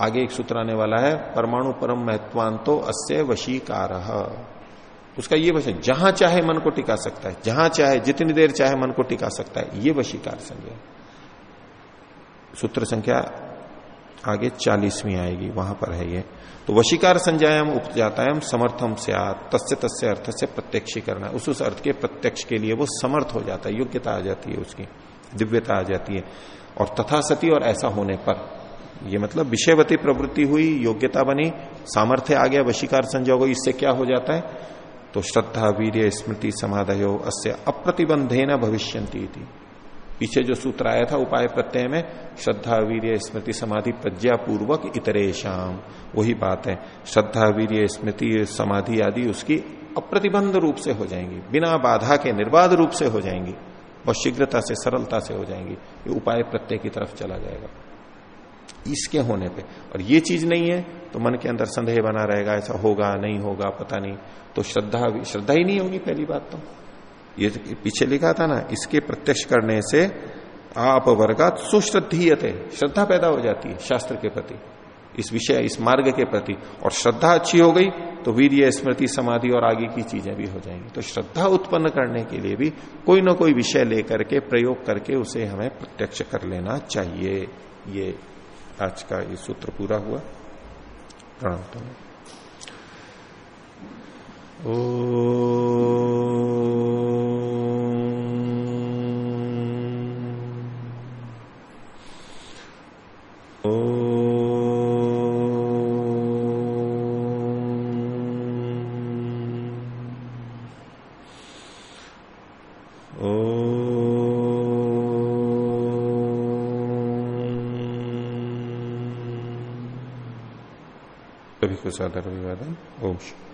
आगे एक सूत्र आने वाला है, परमाणु परम महत्वान तो अस्य वशीकार। उसका ये वश जहाँ चाहे मन को टिका सकता है, जहाँ चाहे, जितनी देर चाहे मन को टिका सकता है, ये वशीकार संज्ञा सूत्र संख्या आगे चालीसवीं आएगी, वहाँ पर है ये। तो वशिकार संज्ञायाम उपजातायाम समर्थम से तस्य तस्य अर्थ से प्रत्यक्षी करना उस उस अर्थ के प्रत्यक्ष के लिए वो समर्थ हो जाता है, योग्यता आ जाती है उसकी, दिव्यता आ जाती है। और तथा सती और ऐसा होने पर, ये मतलब विषयवती प्रवृत्ति हुई, योग्यता बनी, सामर्थ्य आ गया, वशीकार संजय को इससे क्या हो जाता है? तो श्रद्धा, वीर्य, स्मृति, समाधयो, अस्य अप्रतिबंधे न भविष्य पीछे जो सूत्र आया था उपाय प्रत्यय में, श्रद्धा, वीर्य, स्मृति, समाधि, प्रज्ञा पूर्वक इतरे शाम। वही बात है। श्रद्धा, वीर्य, स्मृति, समाधि आदि उसकी अप्रतिबंध रूप से हो जाएँगी। बिना बाधा के, निर्बाध रूप से हो जाएँगी। बहुत शीघ्रता से, सरलता से हो जाएँगी। ये उपाय प्रत्यय की तरफ़ चला जाएगा। इसके होने पे। और ये चीज़ नहीं है तो मन के अंदर संदेह बना रहेगा, ऐसा होगा, नहीं होगा, पता नहीं। तो श्रद्धा श्रद्धा ही नहीं होगी, पहली बात तो। ये पीछे लिखा था ना, इसके प्रत्यक्ष करने से आप वर्गात सुश्रद्धीयते, श्रद्धा पैदा हो जाती है शास्त्र के प्रति, इस विषय, इस मार्ग के प्रति। और श्रद्धा अच्छी हो गई तो वीर्य, स्मृति, समाधि और आगे की चीज़ें भी हो जाएँगी। तो श्रद्धा उत्पन्न करने के लिए भी कोई ना कोई विषय लेकर के, प्रयोग करके उसे हमें प्रत्यक्ष कर लेना चाहिए। ये आज का ये सूत्र पूरा हुआ। प्रणाम तो सभी को सादर अभिवादन ओम।